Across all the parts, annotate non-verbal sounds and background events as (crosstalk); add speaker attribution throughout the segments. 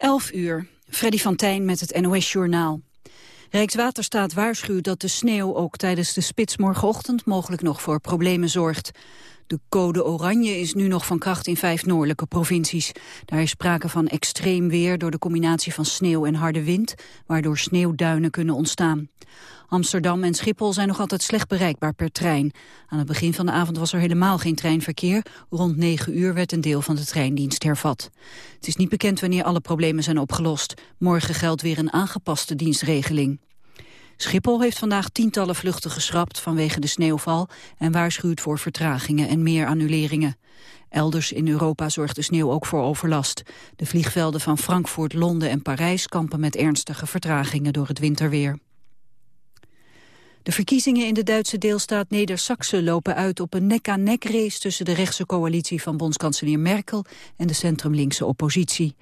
Speaker 1: 11 uur, Freddy van Tijn met het NOS-journaal. Rijkswaterstaat waarschuwt dat de sneeuw ook tijdens de spits morgenochtend mogelijk nog voor problemen zorgt. De code oranje is nu nog van kracht in vijf noordelijke provincies. Daar is sprake van extreem weer door de combinatie van sneeuw en harde wind, waardoor sneeuwduinen kunnen ontstaan. Amsterdam en Schiphol zijn nog altijd slecht bereikbaar per trein. Aan het begin van de avond was er helemaal geen treinverkeer. Rond 9 uur werd een deel van de treindienst hervat. Het is niet bekend wanneer alle problemen zijn opgelost. Morgen geldt weer een aangepaste dienstregeling. Schiphol heeft vandaag tientallen vluchten geschrapt vanwege de sneeuwval en waarschuwt voor vertragingen en meer annuleringen. Elders in Europa zorgt de sneeuw ook voor overlast. De vliegvelden van Frankfurt, Londen en Parijs kampen met ernstige vertragingen door het winterweer. De verkiezingen in de Duitse deelstaat Neder-Saxe lopen uit op een nek-aan-nek race tussen de rechtse coalitie van bondskanselier Merkel en de centrumlinkse oppositie.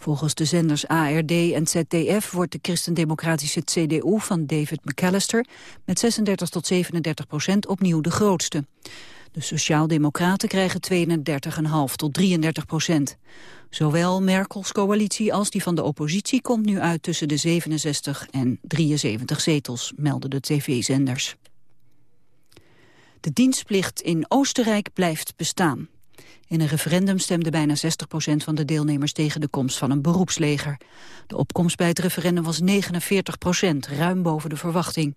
Speaker 1: Volgens de zenders ARD en ZDF wordt de christendemocratische CDU van David McAllister met 36 tot 37 procent opnieuw de grootste. De Sociaaldemocraten krijgen 32,5 tot 33 procent. Zowel Merkels coalitie als die van de oppositie komt nu uit tussen de 67 en 73 zetels, melden de tv-zenders. De dienstplicht in Oostenrijk blijft bestaan. In een referendum stemde bijna 60 procent van de deelnemers tegen de komst van een beroepsleger. De opkomst bij het referendum was 49 procent, ruim boven de verwachting.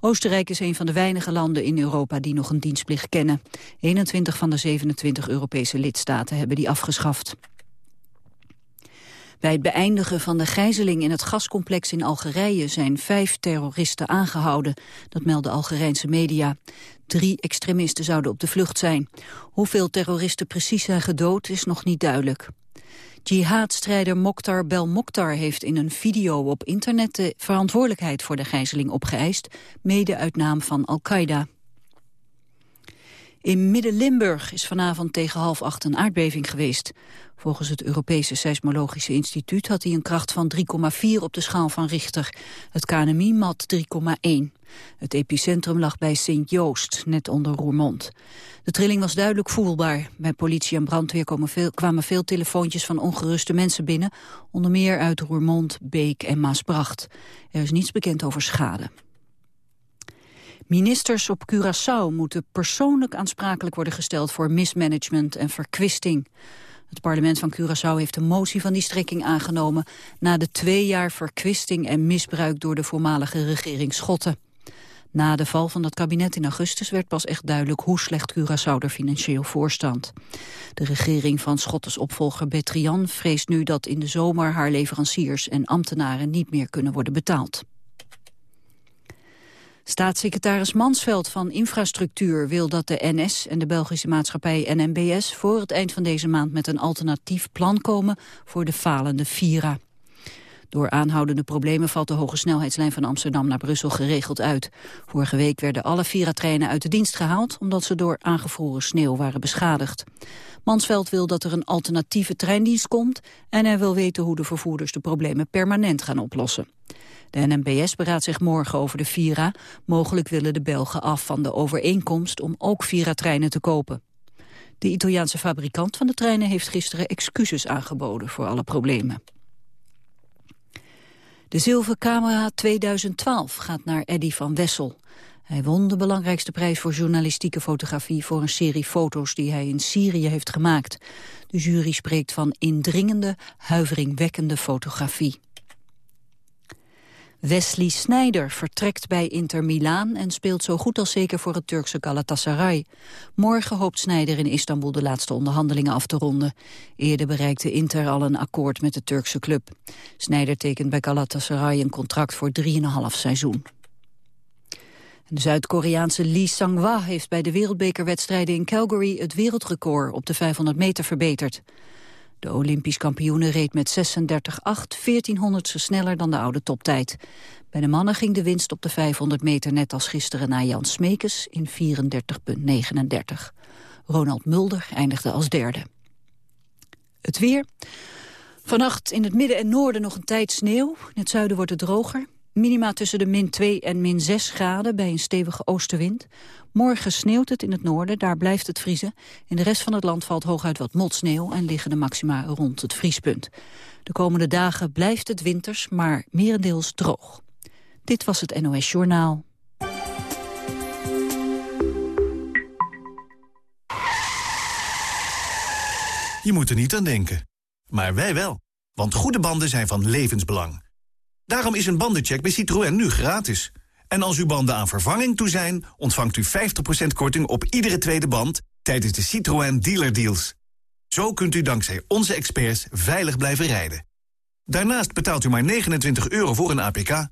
Speaker 1: Oostenrijk is een van de weinige landen in Europa die nog een dienstplicht kennen. 21 van de 27 Europese lidstaten hebben die afgeschaft. Bij het beëindigen van de gijzeling in het gascomplex in Algerije zijn vijf terroristen aangehouden. Dat melden Algerijnse media. Drie extremisten zouden op de vlucht zijn. Hoeveel terroristen precies zijn gedood is nog niet duidelijk. Jihadstrijder Mokhtar Belmokhtar heeft in een video op internet de verantwoordelijkheid voor de gijzeling opgeëist, mede uit naam van Al-Qaeda. In Midden-Limburg is vanavond tegen half acht een aardbeving geweest. Volgens het Europese Seismologische Instituut had hij een kracht van 3,4 op de schaal van Richter. Het KNMI mat 3,1. Het epicentrum lag bij Sint-Joost, net onder Roermond. De trilling was duidelijk voelbaar. Bij politie en brandweer veel, kwamen veel telefoontjes van ongeruste mensen binnen, onder meer uit Roermond, Beek en Maasbracht. Er is niets bekend over schade. Ministers op Curaçao moeten persoonlijk aansprakelijk worden gesteld voor mismanagement en verkwisting. Het parlement van Curaçao heeft een motie van die strekking aangenomen... na de twee jaar verkwisting en misbruik door de voormalige regering Schotten. Na de val van dat kabinet in augustus werd pas echt duidelijk hoe slecht Curaçao er financieel voor stond. De regering van Schottes opvolger Betrian vreest nu dat in de zomer haar leveranciers en ambtenaren niet meer kunnen worden betaald. Staatssecretaris Mansveld van Infrastructuur wil dat de NS en de Belgische maatschappij NMBS voor het eind van deze maand met een alternatief plan komen voor de falende Vira. Door aanhoudende problemen valt de hoge snelheidslijn van Amsterdam naar Brussel geregeld uit. Vorige week werden alle Vira-treinen uit de dienst gehaald omdat ze door aangevroren sneeuw waren beschadigd. Mansveld wil dat er een alternatieve treindienst komt en hij wil weten hoe de vervoerders de problemen permanent gaan oplossen. De NMBS beraadt zich morgen over de Vira. Mogelijk willen de Belgen af van de overeenkomst om ook Vira-treinen te kopen. De Italiaanse fabrikant van de treinen heeft gisteren excuses aangeboden voor alle problemen. De Zilvercamera 2012 gaat naar Eddy van Wessel. Hij won de belangrijkste prijs voor journalistieke fotografie voor een serie foto's die hij in Syrië heeft gemaakt. De jury spreekt van indringende, huiveringwekkende fotografie. Wesley Sneijder vertrekt bij Inter Milaan en speelt zo goed als zeker voor het Turkse Galatasaray. Morgen hoopt Sneijder in Istanbul de laatste onderhandelingen af te ronden. Eerder bereikte Inter al een akkoord met de Turkse club. Sneijder tekent bij Galatasaray een contract voor 3,5 seizoen. De Zuid-Koreaanse Lee Sang-wa heeft bij de wereldbekerwedstrijden in Calgary het wereldrecord op de 500 meter verbeterd. De Olympisch kampioene reed met 36,8 1400ste sneller dan de oude toptijd. Bij de mannen ging de winst op de 500 meter net als gisteren naar Jan Smekes in 34,39. Ronald Mulder eindigde als derde. Het weer. Vannacht in het midden en noorden nog een tijd sneeuw. In het zuiden wordt het droger. Minima tussen de min 2 en min 6 graden bij een stevige oostenwind. Morgen sneeuwt het in het noorden, daar blijft het vriezen. In de rest van het land valt hooguit wat motsneeuw... en liggen de maxima rond het vriespunt. De komende dagen blijft het winters, maar merendeels droog. Dit was het NOS Journaal.
Speaker 2: Je moet er niet aan denken. Maar wij wel. Want goede banden zijn van levensbelang. Daarom is een bandencheck bij Citroën nu gratis. En als uw banden aan vervanging toe zijn... ontvangt u 50% korting op iedere tweede band... tijdens de Citroën Dealer Deals. Zo kunt u dankzij onze experts veilig blijven rijden. Daarnaast betaalt u maar 29 euro voor een APK.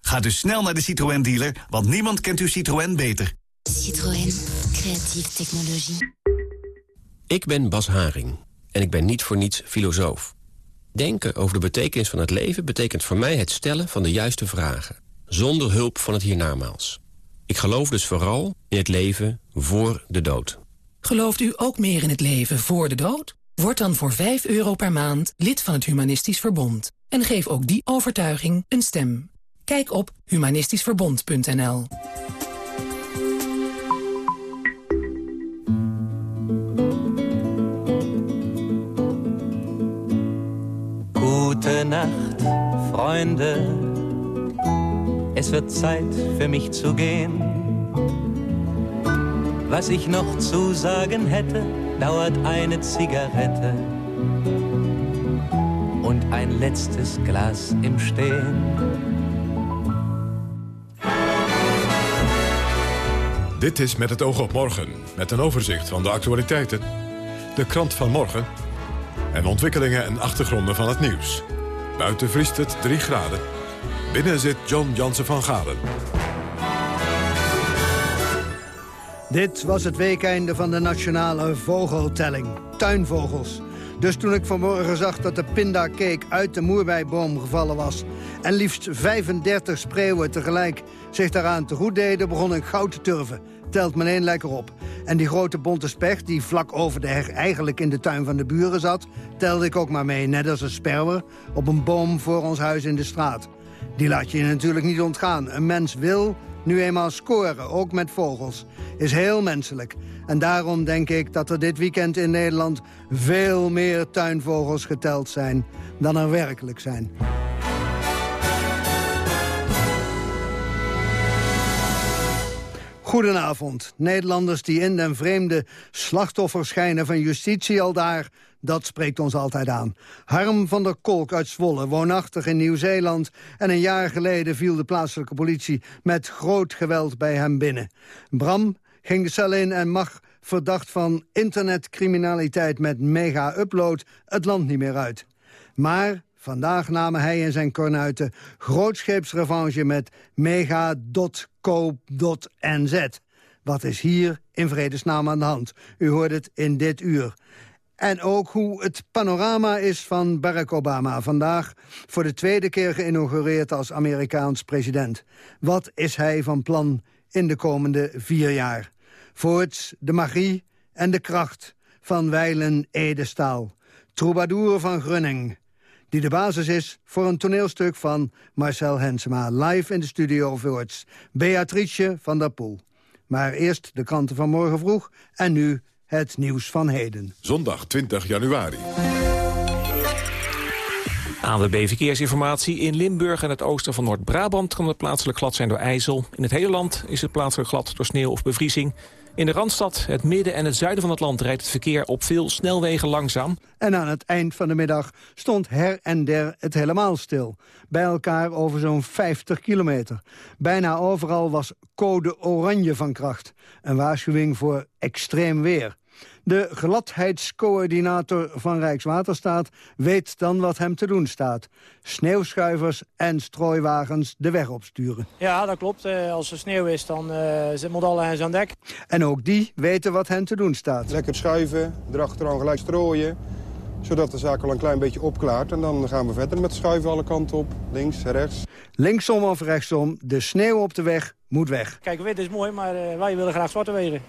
Speaker 2: Ga dus snel naar de Citroën dealer, want niemand kent uw Citroën beter.
Speaker 3: Citroën, creatieve technologie.
Speaker 4: Ik ben Bas Haring en ik ben niet voor niets filosoof. Denken over de betekenis van het leven betekent voor mij het stellen van de juiste vragen. Zonder hulp van het hiernamaals. Ik geloof dus vooral in het leven voor de dood.
Speaker 5: Gelooft u ook meer in het leven voor de dood? Word dan voor 5 euro per maand lid van het Humanistisch Verbond. En geef ook die overtuiging een stem. Kijk op humanistischverbond.nl
Speaker 6: Gute Nacht, Freunde. Es wird Zeit für mich zu gehen. Was ich noch zu sagen hätte, dauert eine Zigarette und ein letztes Glas im Stehen.
Speaker 7: Dit is Met het oog op morgen, met een overzicht van de actualiteiten. De krant van morgen en ontwikkelingen en achtergronden van het nieuws. Buiten vriest het 3 graden. Binnen zit John Jansen van Galen.
Speaker 8: Dit was het weekeinde van de nationale vogeltelling. Tuinvogels. Dus toen ik vanmorgen zag dat de pindacake uit de moerbeiboom gevallen was... en liefst 35 spreeuwen tegelijk zich daaraan te goed deden... begon ik goud te turven. Telt meteen lekker op. En die grote bonte specht die vlak over de heg eigenlijk in de tuin van de buren zat... telde ik ook maar mee, net als een sperwer op een boom voor ons huis in de straat. Die laat je natuurlijk niet ontgaan. Een mens wil nu eenmaal scoren, ook met vogels. Is heel menselijk. En daarom denk ik dat er dit weekend in Nederland... veel meer tuinvogels geteld zijn dan er werkelijk zijn. Goedenavond. Nederlanders die in den vreemde slachtoffer schijnen van justitie al daar... dat spreekt ons altijd aan. Harm van der Kolk uit Zwolle, woonachtig in Nieuw-Zeeland... en een jaar geleden viel de plaatselijke politie met groot geweld bij hem binnen. Bram ging de cel in en mag verdacht van internetcriminaliteit met mega-upload het land niet meer uit. Maar vandaag namen hij en zijn kornuiten grootscheepsrevanche met mega.coop.nz. Wat is hier in vredesnaam aan de hand? U hoort het in dit uur. En ook hoe het panorama is van Barack Obama. Vandaag voor de tweede keer geïnaugureerd als Amerikaans president. Wat is hij van plan in de komende vier jaar? Voorts de magie en de kracht van Weilen Edestaal. Troubadour van Grunning. Die de basis is voor een toneelstuk van Marcel Hensema. Live in de studio Voorts. Beatrice van der Poel. Maar eerst de kranten van morgen vroeg en nu het nieuws van heden.
Speaker 7: Zondag 20 januari.
Speaker 9: ANWB Verkeersinformatie. In Limburg en het oosten van Noord-Brabant kan het plaatselijk glad zijn door ijzel. In het hele land is het plaatselijk glad door sneeuw of bevriezing. In de Randstad, het midden en het zuiden van het land... rijdt het verkeer op veel snelwegen langzaam.
Speaker 8: En aan het eind van de middag stond her en der het helemaal stil. Bij elkaar over zo'n 50 kilometer. Bijna overal was code oranje van kracht. Een waarschuwing voor extreem weer. De gladheidscoördinator van Rijkswaterstaat weet dan wat hem te doen staat. Sneeuwschuivers en strooiwagens de weg opsturen.
Speaker 10: Ja, dat klopt. Eh, als er sneeuw is, dan uh, zit moet alle hens aan dek.
Speaker 8: En ook die weten wat hen te doen staat.
Speaker 11: Lekker schuiven, erachteraan gelijk strooien zodat de zaak al een klein beetje opklaart. En dan gaan we verder met schuiven alle kanten op. Links, rechts.
Speaker 8: Linksom of rechtsom, de sneeuw op de weg moet weg.
Speaker 10: Kijk, wit is mooi, maar uh, wij willen graag zwarte wegen.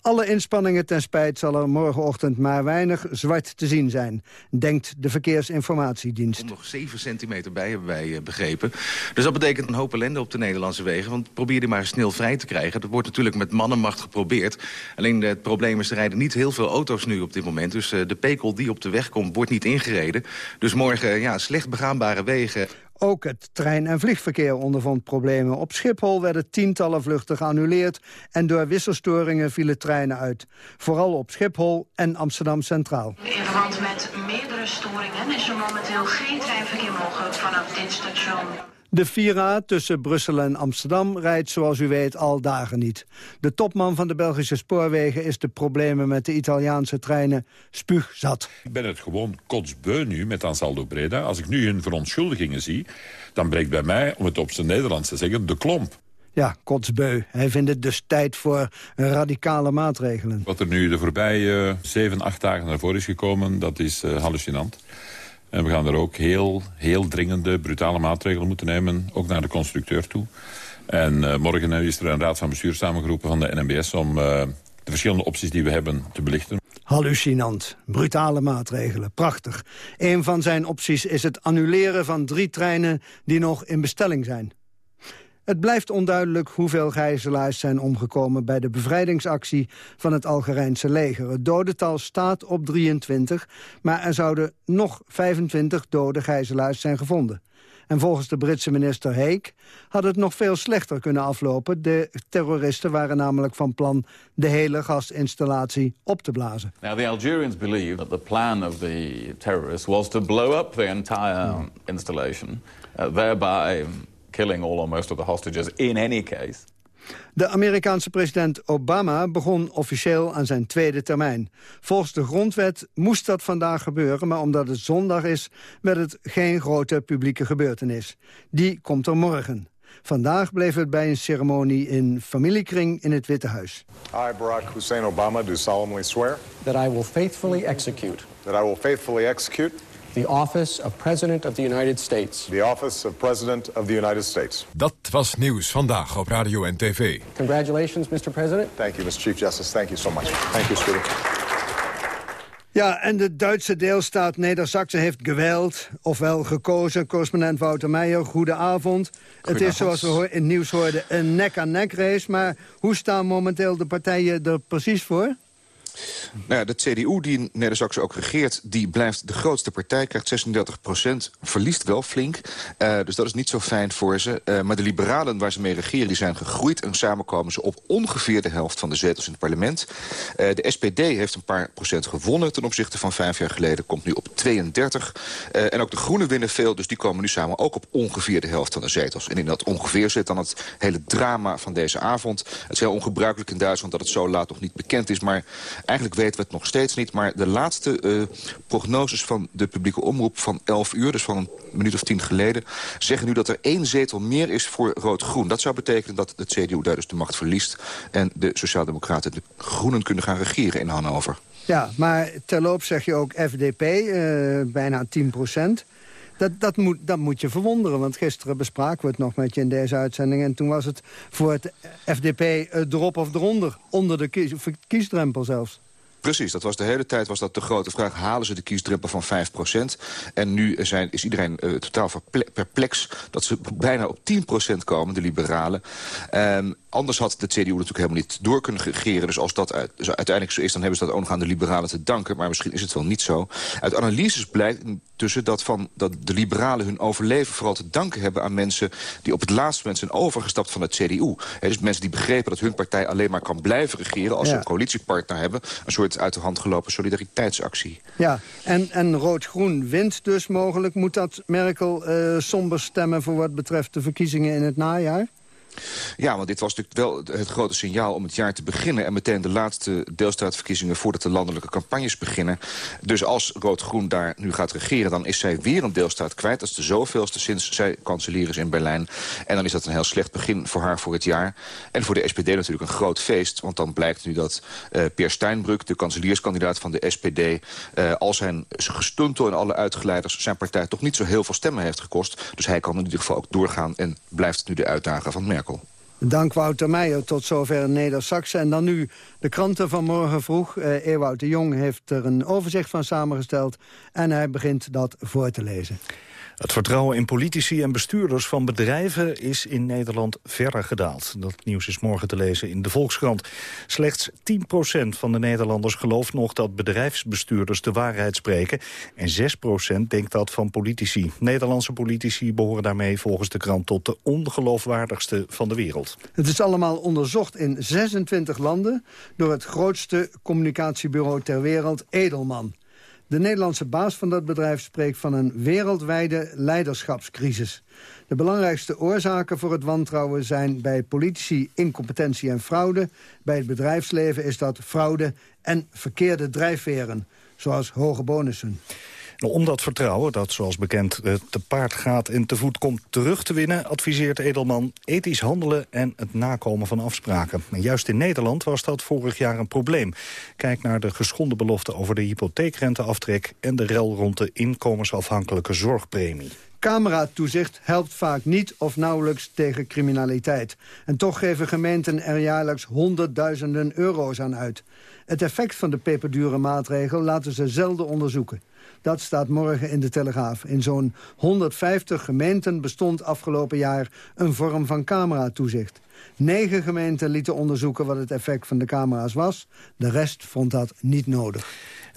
Speaker 8: Alle inspanningen ten spijt zal er morgenochtend maar weinig zwart te zien zijn, denkt de Verkeersinformatiedienst.
Speaker 12: Er nog 7 centimeter bij, hebben wij eh, begrepen. Dus dat betekent een hoop ellende op de Nederlandse wegen, want probeer die maar snel vrij te krijgen. Dat wordt natuurlijk met mannenmacht geprobeerd. Alleen het probleem is, er rijden niet heel veel auto's nu op dit moment, dus eh, de pekel die op de weg komt, wordt niet ingereden. Dus morgen, ja, slecht begaanbare wegen.
Speaker 8: Ook het trein- en vliegverkeer ondervond problemen. Op Schiphol werden tientallen vluchten geannuleerd... en door wisselstoringen vielen treinen uit. Vooral op Schiphol en Amsterdam Centraal.
Speaker 13: In verband met meerdere storingen is er momenteel geen treinverkeer mogelijk vanaf dit station.
Speaker 8: De Vira tussen Brussel en Amsterdam rijdt zoals u weet al dagen niet. De topman van de Belgische spoorwegen is de problemen met de Italiaanse treinen spuugzat.
Speaker 14: Ik ben het gewoon kotsbeu nu met Ansaldo Breda. Als ik nu hun verontschuldigingen zie, dan breekt bij mij, om het op zijn Nederlands te zeggen, de klomp.
Speaker 8: Ja, kotsbeu. Hij vindt het dus tijd voor radicale maatregelen.
Speaker 14: Wat er nu de voorbije zeven, acht dagen naar voren is gekomen, dat is uh, hallucinant. En we gaan er ook heel, heel dringende, brutale maatregelen moeten nemen. Ook naar de constructeur toe. En uh, morgen is er een raad van bestuur samengeroepen van de NMBS... om uh, de verschillende opties die we hebben te belichten.
Speaker 8: Hallucinant. Brutale maatregelen. Prachtig. Een van zijn opties is het annuleren van drie treinen... die nog in bestelling zijn. Het blijft onduidelijk hoeveel gijzelaars zijn omgekomen... bij de bevrijdingsactie van het Algerijnse leger. Het dodental staat op 23, maar er zouden nog 25 dode gijzelaars zijn gevonden. En volgens de Britse minister Heek had het nog veel slechter kunnen aflopen. De terroristen waren namelijk van plan de hele gasinstallatie op te blazen.
Speaker 15: Now the Algerians believe that the plan of the terrorists was to blow up the entire installation, uh, thereby killing all or most of the hostages in any case.
Speaker 8: De Amerikaanse president Obama begon officieel aan zijn tweede termijn. Volgens de grondwet moest dat vandaag gebeuren... maar omdat het zondag is, werd het geen grote publieke gebeurtenis. Die komt er morgen. Vandaag bleef het bij een ceremonie in familiekring in het Witte Huis.
Speaker 16: I, Barack Hussein Obama, do solemnly swear...
Speaker 17: That I will faithfully execute...
Speaker 16: That I will faithfully execute...
Speaker 17: The office of President of the United States.
Speaker 16: The office of President of the United States.
Speaker 7: Dat was nieuws vandaag op radio en tv.
Speaker 17: Congratulations, Mr. President.
Speaker 16: Thank you, Mr. Chief Justice. Thank you so much. Thank you, Speaker.
Speaker 8: Ja, en de Duitse deelstaat Neder-Saxe heeft geweld, ofwel gekozen. Correspondent Wouter Meijer, goedenavond. Het is, zoals we in het nieuws hoorden, een nek-aan-nek race. Maar hoe staan momenteel de partijen er precies voor?
Speaker 12: Nou ja, de CDU die in Neder-Saxe ook regeert... die blijft de grootste partij, krijgt 36 procent. Verliest wel flink, uh, dus dat is niet zo fijn voor ze. Uh, maar de liberalen waar ze mee regeren, die zijn gegroeid... en samen komen ze op ongeveer de helft van de zetels in het parlement. Uh, de SPD heeft een paar procent gewonnen ten opzichte van vijf jaar geleden. Komt nu op 32. en ook de Groenen winnen veel, dus die komen nu samen ook op ongeveer de helft van de zetels. En in dat ongeveer zit dan het hele drama van deze avond. Het is heel ongebruikelijk in Duitsland dat het zo laat nog niet bekend is... maar Eigenlijk weten we het nog steeds niet. Maar de laatste uh, prognoses van de publieke omroep van 11 uur... dus van een minuut of tien geleden... zeggen nu dat er één zetel meer is voor Rood-Groen. Dat zou betekenen dat de CDU daar dus de macht verliest... en de Sociaaldemocraten de Groenen kunnen gaan regeren in Hannover.
Speaker 8: Ja, maar terloop zeg je ook FDP, uh, bijna 10 procent. Dat, dat, moet, dat moet je verwonderen, want gisteren bespraken we het nog met je in deze uitzending... en toen was het voor het FDP erop of eronder, onder de kies, kiesdrempel zelfs.
Speaker 12: Precies, dat was de hele tijd was dat de grote vraag. Halen ze de kiesdrempel van 5% En nu zijn, is iedereen uh, totaal perplex dat ze bijna op 10% komen, de liberalen. Um, anders had de CDU natuurlijk helemaal niet door kunnen regeren. Dus als dat uit, dus uiteindelijk zo is, dan hebben ze dat ook nog aan de liberalen te danken. Maar misschien is het wel niet zo. Uit analyses blijkt tussen dat, van, dat de liberalen hun overleven vooral te danken hebben aan mensen die op het laatste moment zijn overgestapt van het CDU. He, dus mensen die begrepen dat hun partij alleen maar kan blijven regeren als ja. ze een coalitiepartner hebben. Een soort uit de hand gelopen solidariteitsactie.
Speaker 8: Ja, en, en Rood-Groen wint dus mogelijk. Moet dat Merkel uh, somber stemmen voor wat betreft de verkiezingen in het najaar?
Speaker 12: Ja, want dit was natuurlijk wel het grote signaal om het jaar te beginnen... en meteen de laatste deelstaatverkiezingen voordat de landelijke campagnes beginnen. Dus als Rood-Groen daar nu gaat regeren... dan is zij weer een deelstaat kwijt. Dat is de zoveelste sinds zij kanselier is in Berlijn. En dan is dat een heel slecht begin voor haar voor het jaar. En voor de SPD natuurlijk een groot feest. Want dan blijkt nu dat uh, Peer Steinbrück, de kanselierskandidaat van de SPD... Uh, al zijn gestuntel en alle uitgeleiders zijn partij toch niet zo heel veel stemmen heeft gekost. Dus hij kan in ieder geval ook doorgaan en blijft nu de uitdager van Merkel.
Speaker 8: Dank Wouter Meijer, tot zover neder En dan nu de kranten van morgen vroeg. Uh, Ewout de Jong heeft er een overzicht van samengesteld... en hij begint dat voor te lezen.
Speaker 18: Het vertrouwen in politici en bestuurders van bedrijven is in Nederland verder gedaald. Dat nieuws is morgen te lezen in de Volkskrant. Slechts 10% van de Nederlanders gelooft nog dat bedrijfsbestuurders de waarheid spreken. En 6% denkt dat van politici. Nederlandse politici behoren daarmee volgens de krant tot de ongeloofwaardigste van de wereld.
Speaker 8: Het is allemaal onderzocht in 26 landen door het grootste communicatiebureau ter wereld, Edelman. De Nederlandse baas van dat bedrijf spreekt van een wereldwijde leiderschapscrisis. De belangrijkste oorzaken voor het wantrouwen zijn bij politici incompetentie en fraude. Bij het bedrijfsleven is dat fraude en verkeerde drijfveren, zoals hoge bonussen.
Speaker 18: Nou, om dat vertrouwen, dat zoals bekend eh, te paard gaat en te voet komt terug te winnen... adviseert Edelman ethisch handelen en het nakomen van afspraken. En juist in Nederland was dat vorig jaar een probleem. Kijk naar de geschonden belofte over de hypotheekrenteaftrek... en de rel rond de inkomensafhankelijke zorgpremie.
Speaker 8: Cameratoezicht helpt vaak niet of nauwelijks tegen criminaliteit. En toch geven gemeenten er jaarlijks honderdduizenden euro's aan uit. Het effect van de peperdure maatregel laten ze zelden onderzoeken. Dat staat morgen in de Telegraaf. In zo'n 150 gemeenten bestond afgelopen jaar een vorm van cameratoezicht. Negen gemeenten lieten onderzoeken wat het effect van de camera's was. De rest vond dat niet nodig.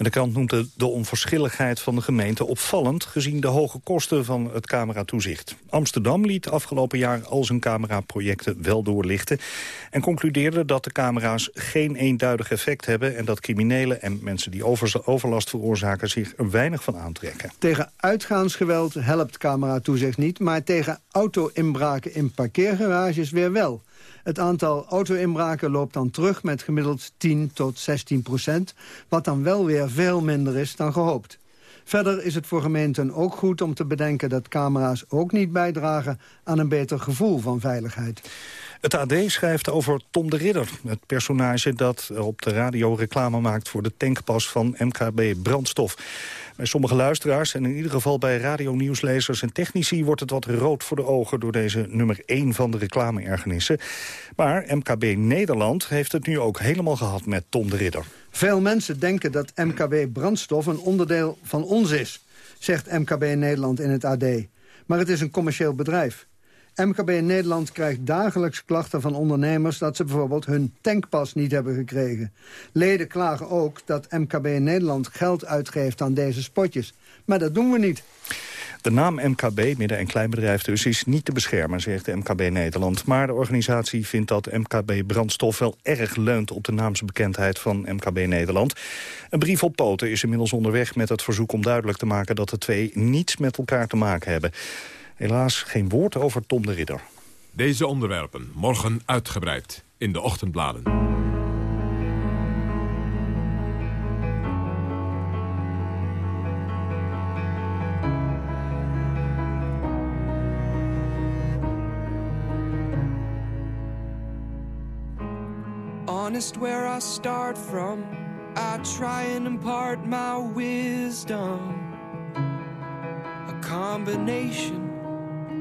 Speaker 18: De krant noemt de, onverschilligheid van de gemeente opvallend... gezien de hoge kosten van het cameratoezicht. Amsterdam liet afgelopen jaar al zijn cameraprojecten wel doorlichten... en concludeerde dat de camera's geen eenduidig effect hebben... en dat criminelen en mensen die overlast veroorzaken zich er weinig van aantrekken.
Speaker 8: Tegen uitgaansgeweld helpt cameratoezicht niet... maar tegen auto-inbraken in parkeergarages weer wel... Het aantal auto-inbraken loopt dan terug met gemiddeld 10 tot 16 procent... wat dan wel weer veel minder is dan gehoopt. Verder is het voor gemeenten ook goed om te bedenken dat camera's ook niet bijdragen aan een beter gevoel van veiligheid.
Speaker 18: Het AD schrijft over Tom de Ridder, het personage dat op de radio reclame maakt voor de tankpas van MKB Brandstof. Bij sommige luisteraars en in ieder geval bij radionieuwslezers en technici wordt het wat rood voor de ogen door deze nummer 1 van de reclame-ergernissen. Maar MKB Nederland heeft het nu ook helemaal gehad met Tom de Ridder.
Speaker 8: Veel mensen denken dat MKB Brandstof een onderdeel van ons is, zegt MKB Nederland in het AD. Maar het is een commercieel bedrijf. MKB Nederland krijgt dagelijks klachten van ondernemers... dat ze bijvoorbeeld hun tankpas niet hebben gekregen. Leden klagen ook dat MKB Nederland geld uitgeeft aan deze spotjes. Maar dat doen we niet.
Speaker 18: De naam MKB, midden- en kleinbedrijf dus, is niet te beschermen, zegt de MKB Nederland. Maar de organisatie vindt dat MKB Brandstof wel erg leunt op de naamsbekendheid van MKB Nederland. Een brief op poten is inmiddels onderweg met het verzoek om duidelijk te maken dat de twee niets met elkaar te maken hebben. Helaas geen woord over Tom de Ridder.
Speaker 19: Deze onderwerpen morgen uitgebreid in de ochtendbladen. Honest where I start from I try and impart my wisdom A combination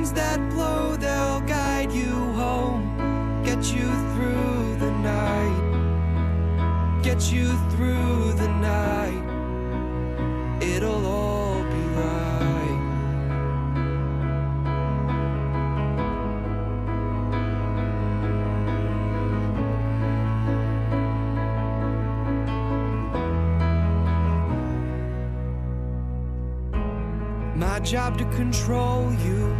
Speaker 19: Winds that blow, they'll guide you home, get you through the night, get you through the night. It'll all be right. My job to control you,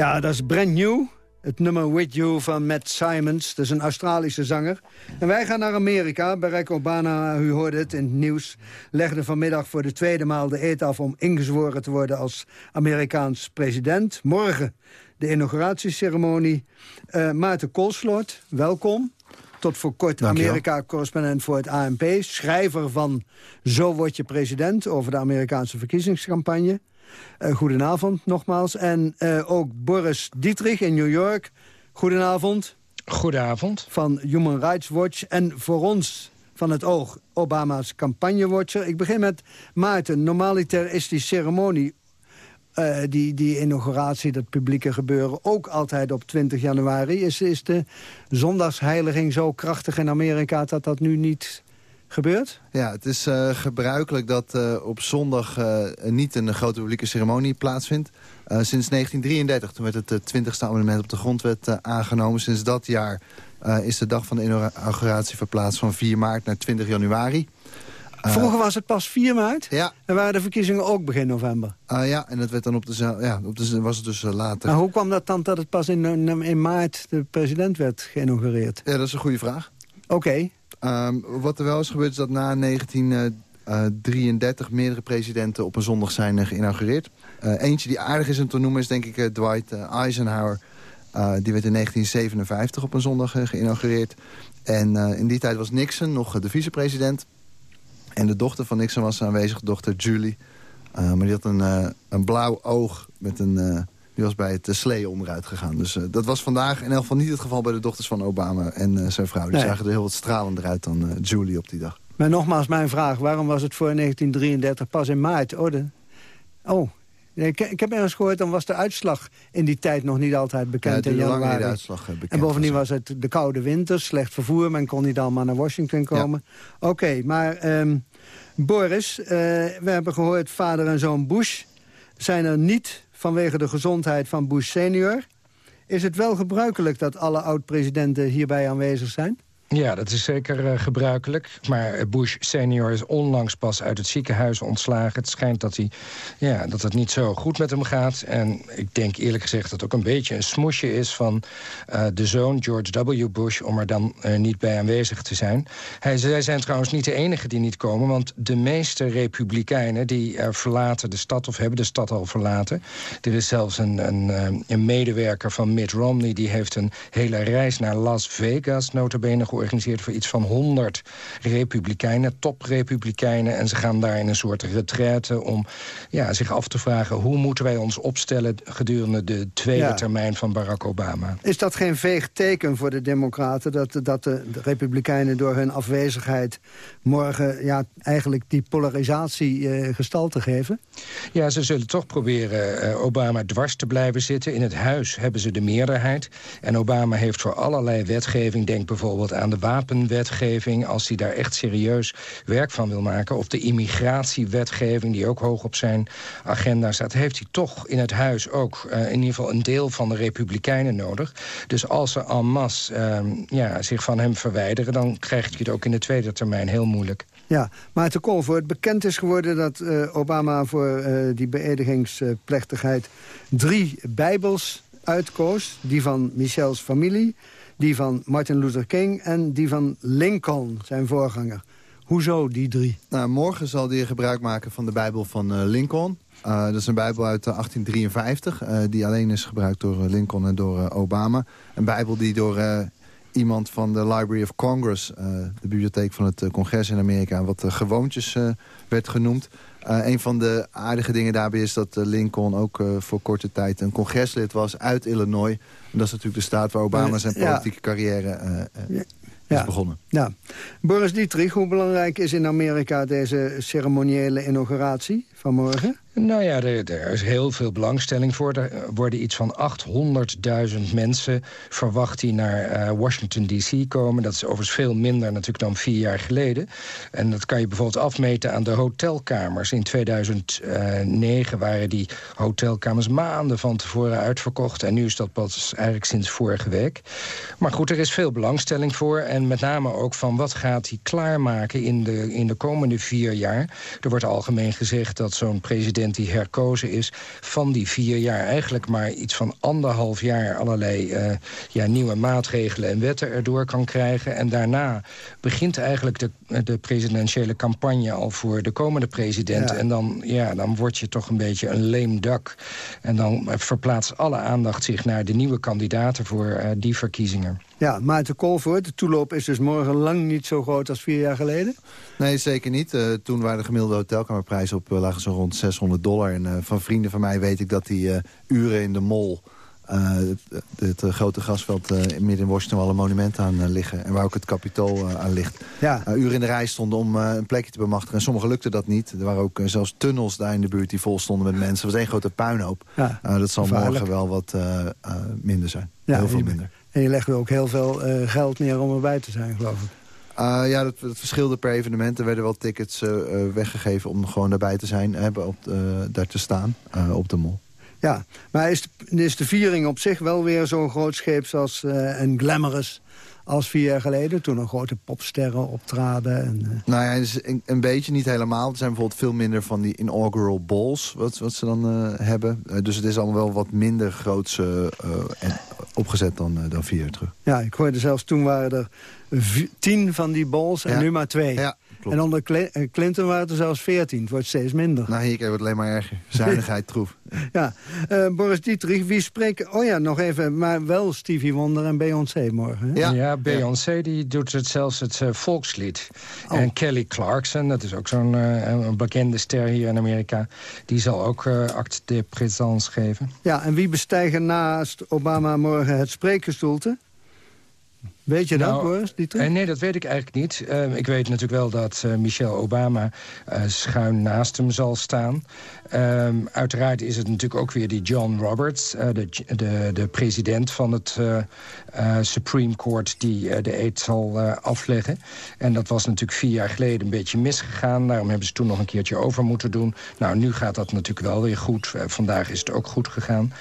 Speaker 8: Ja, dat is brand new. Het nummer With You van Matt Simons. Dat is een Australische zanger. En wij gaan naar Amerika. Barack Obama, u hoorde het in het nieuws... legde vanmiddag voor de tweede maal de eet af... om ingezworen te worden als Amerikaans president. Morgen de inauguratieceremonie. Eh, Maarten Koolsloot, welkom. Tot voor kort. Amerika-correspondent voor het ANP. Schrijver van Zo word je president... over de Amerikaanse verkiezingscampagne. Eh, goedenavond nogmaals. En eh, ook Boris Dietrich in New York. Goedenavond.
Speaker 20: Goedenavond.
Speaker 8: Van Human Rights Watch. En voor ons van het oog Obama's campagnewatcher. Ik begin met Maarten. Normaliter is die ceremonie, eh, die, die inauguratie, dat publieke gebeuren... ook altijd op 20 januari. Is, is de zondagsheiliging zo krachtig in Amerika dat dat nu niet gebeurt?
Speaker 20: Ja, het is eh, gebruikelijk dat eh, op zondag eh, niet een grote publieke ceremonie plaatsvindt. Sinds 1933, toen werd het 20e amendement op de grondwet aangenomen. Sinds dat jaar is de dag van de inauguratie verplaatst van 4 maart naar 20 januari.
Speaker 8: Vroeger was het pas 4 maart.
Speaker 20: Ja.
Speaker 8: En waren de verkiezingen ook begin november.
Speaker 20: eh, ja, en dat werd dan op de, ja, op de was het dus later.
Speaker 8: Maar hoe kwam dat dan dat het pas in, in, in maart de president werd geïnaugureerd?
Speaker 20: Ja, dat is een goede vraag.
Speaker 8: Oké.
Speaker 20: Ehm, wat er wel is gebeurd is dat na 1933 meerdere presidenten op een zondag zijn eh, geïnaugureerd. Eh, eentje die aardig is om te noemen is denk ik eh, Dwight eh, Eisenhower. Eh, die werd in 1957 op een zondag eh, geïnaugureerd. En eh, in die tijd was Nixon nog eh, de vicepresident. En de dochter van Nixon was aanwezig, dochter Julie. Eh, maar die had een, eh, een blauw oog met een... eh, die was bij het uh, slee onderuit gegaan. Dus eh, dat was vandaag in elk geval niet het geval bij de dochters van Obama en eh, zijn vrouw. Die
Speaker 8: Nee.
Speaker 20: zagen er heel wat stralender uit dan eh, Julie op die dag.
Speaker 8: Maar nogmaals mijn vraag, waarom was het voor 1933 pas in maart? Oh, de... oh. Ik, ik heb ergens gehoord, dan was de uitslag in die tijd nog niet altijd bekend
Speaker 20: Ja,
Speaker 8: in januari.
Speaker 20: de uitslag, eh, bekend
Speaker 8: en bovendien was het de koude winter, slecht vervoer. Men kon niet allemaal naar Washington komen. Oké, maar ehm, Boris, eh, we hebben gehoord vader en zoon Bush... zijn er niet vanwege de gezondheid van Bush senior. Is het wel gebruikelijk dat alle oud-presidenten hierbij aanwezig zijn?
Speaker 21: Ja, dat is zeker eh, gebruikelijk. Maar Bush senior is onlangs pas uit het ziekenhuis ontslagen. Het schijnt dat, hij, ja, dat het niet zo goed met hem gaat. En ik denk eerlijk gezegd dat het ook een beetje een smoesje is... van eh, de zoon George W. Bush om er dan eh, niet bij aanwezig te zijn. Hij, zij zijn trouwens niet de enige die niet komen... want de meeste republikeinen die verlaten de stad... of hebben de stad al verlaten. Er is zelfs een, een, een medewerker van Mitt Romney... die heeft een hele reis naar Las Vegas notabene georganiseerd voor iets van 100 republikeinen, top-republikeinen. En ze gaan daar in een soort retraite om ja, zich af te vragen... hoe moeten wij ons opstellen gedurende de tweede
Speaker 8: Ja.
Speaker 21: termijn van Barack Obama.
Speaker 8: Is dat geen veeg teken voor de democraten... dat, dat de, de republikeinen door hun afwezigheid morgen... Ja, eigenlijk die polarisatie eh, gestalte geven?
Speaker 21: Ja, ze zullen toch proberen eh, Obama dwars te blijven zitten. In het huis hebben ze de meerderheid. En Obama heeft voor allerlei wetgeving... denk bijvoorbeeld aan de wapenwetgeving... als hij daar echt serieus werk van wil maken... of de immigratiewetgeving, die ook hoog op zijn agenda staat... heeft hij toch in het huis ook eh, in ieder geval een deel van de republikeinen nodig. Dus als ze en masse eh, ja, zich van hem verwijderen... dan krijgt hij het ook in de tweede termijn heel moeilijk.
Speaker 8: Ja, Maarten Kolvoort, bekend is geworden dat eh, Obama voor eh, die beëdigingsplechtigheid drie bijbels uitkoos. Die van Michels familie, die van Martin Luther King en die van Lincoln, zijn voorganger. Hoezo die drie?
Speaker 20: Nou, morgen zal hij gebruik maken van de Bijbel van eh, Lincoln. Eh, dat is een Bijbel uit eh, 1853, eh, die alleen is gebruikt door Lincoln en door Obama. Een Bijbel die door iemand van de Library of Congress, de bibliotheek van het congres in Amerika, wat gewoontjes werd genoemd. Eh, een van de aardige dingen daarbij is dat eh, Lincoln ook eh, voor korte tijd een congreslid was uit Illinois. En dat is natuurlijk de staat waar Obama zijn
Speaker 8: Ja.
Speaker 20: politieke carrière
Speaker 8: Ja.
Speaker 20: is begonnen.
Speaker 8: Ja. Boris Dietrich, hoe belangrijk is in Amerika deze ceremoniële inauguratie van morgen?
Speaker 21: Nou ja, er, er is heel veel belangstelling voor. Er worden iets van 800.000 mensen verwacht die naar eh, Washington D.C. komen. Dat is overigens veel minder natuurlijk dan vier jaar geleden. En dat kan je bijvoorbeeld afmeten aan de hotelkamers. In 2009 waren die hotelkamers maanden van tevoren uitverkocht. En nu is dat pas eigenlijk sinds vorige week. Maar goed, er is veel belangstelling voor. En met name ook van wat gaat hij klaarmaken in de, in de komende vier jaar. Er wordt algemeen gezegd dat zo'n president die herkozen is... van die vier jaar eigenlijk maar iets van anderhalf jaar... allerlei eh, ja, nieuwe maatregelen en wetten erdoor kan krijgen. En daarna begint eigenlijk de, de presidentiële campagne... al voor de komende president.
Speaker 8: Ja.
Speaker 21: En dan, ja, dan word je toch een beetje een lame duck. En dan verplaatst alle aandacht zich naar de nieuwe kandidaten... voor eh, die verkiezingen.
Speaker 8: Ja, Maarten Kolvoort, de toeloop is dus morgen lang niet zo groot als vier jaar geleden.
Speaker 20: Nee, zeker niet. Eh, toen waren de gemiddelde hotelkamerprijzen op eh, lagen zo rond 600 dollar. En eh, van vrienden van mij weet ik dat die uren in de eh, het, het, grote gasveld midden in Washington alle monumenten aan liggen. En waar ook het kapitool aan ligt.
Speaker 8: Ja.
Speaker 20: Uren in de rij stonden om een plekje te bemachtigen. En sommigen lukte dat niet. Er waren ook zelfs tunnels daar in de buurt die vol stonden met mensen. Het was één grote puinhoop.
Speaker 8: Ja,
Speaker 20: dat zal
Speaker 8: gevaarlijk.
Speaker 20: morgen wel wat minder zijn.
Speaker 8: Ja,
Speaker 20: Heel veel minder.
Speaker 8: En je legt er ook heel veel eh, geld neer om erbij te zijn, geloof ik.
Speaker 20: Uh, ja, dat, dat verschilde per evenement. Er werden wel tickets uh, uh, weggegeven om gewoon daarbij te zijn. Hebben op, daar te staan op de mol.
Speaker 8: Ja, maar is de, is de viering op zich wel weer zo'n grootscheeps als, uh, en glamorous als vier jaar geleden... toen er grote popsterren optraden? En, uh...
Speaker 20: Nou ja, dus een, een, beetje, niet helemaal. Er zijn bijvoorbeeld veel minder van die inaugural balls... wat, wat ze dan uh, hebben. dus het is allemaal wel wat minder groots en opgezet dan, dan vier jaar terug.
Speaker 8: Ja, ik hoorde zelfs toen waren er tien van die balls en
Speaker 20: ja.
Speaker 8: nu maar twee.
Speaker 20: Ja. Klopt.
Speaker 8: En onder Clinton waren het er zelfs veertien. Het wordt steeds minder.
Speaker 20: Nou, hier wordt het alleen maar erger. Zuinigheid troef. (laughs)
Speaker 8: ja, uh, Boris Dietrich, wie spreken... Oh ja, nog even, maar wel Stevie Wonder en Beyoncé morgen. Hè?
Speaker 21: Ja, ja Beyoncé die doet het zelfs het uh, volkslied. Oh. En Kelly Clarkson, dat is ook zo'n uh, een bekende ster hier in Amerika... die zal ook acte de présence geven.
Speaker 8: Ja, en wie bestijgen naast Obama morgen het spreekgestoelte? Weet je
Speaker 21: nou,
Speaker 8: dat, Boris? Die
Speaker 21: uh, nee, dat weet ik eigenlijk niet. Uh, ik weet natuurlijk wel dat uh, Michelle Obama schuin naast hem zal staan. Um, uiteraard is het natuurlijk ook weer die John Roberts... de, de, de president van het Supreme Court... die de eed zal afleggen. En dat was natuurlijk vier jaar geleden een beetje misgegaan. Daarom hebben ze toen nog een keertje over moeten doen. Nou, nu gaat dat natuurlijk wel weer goed. vandaag is het ook goed gegaan.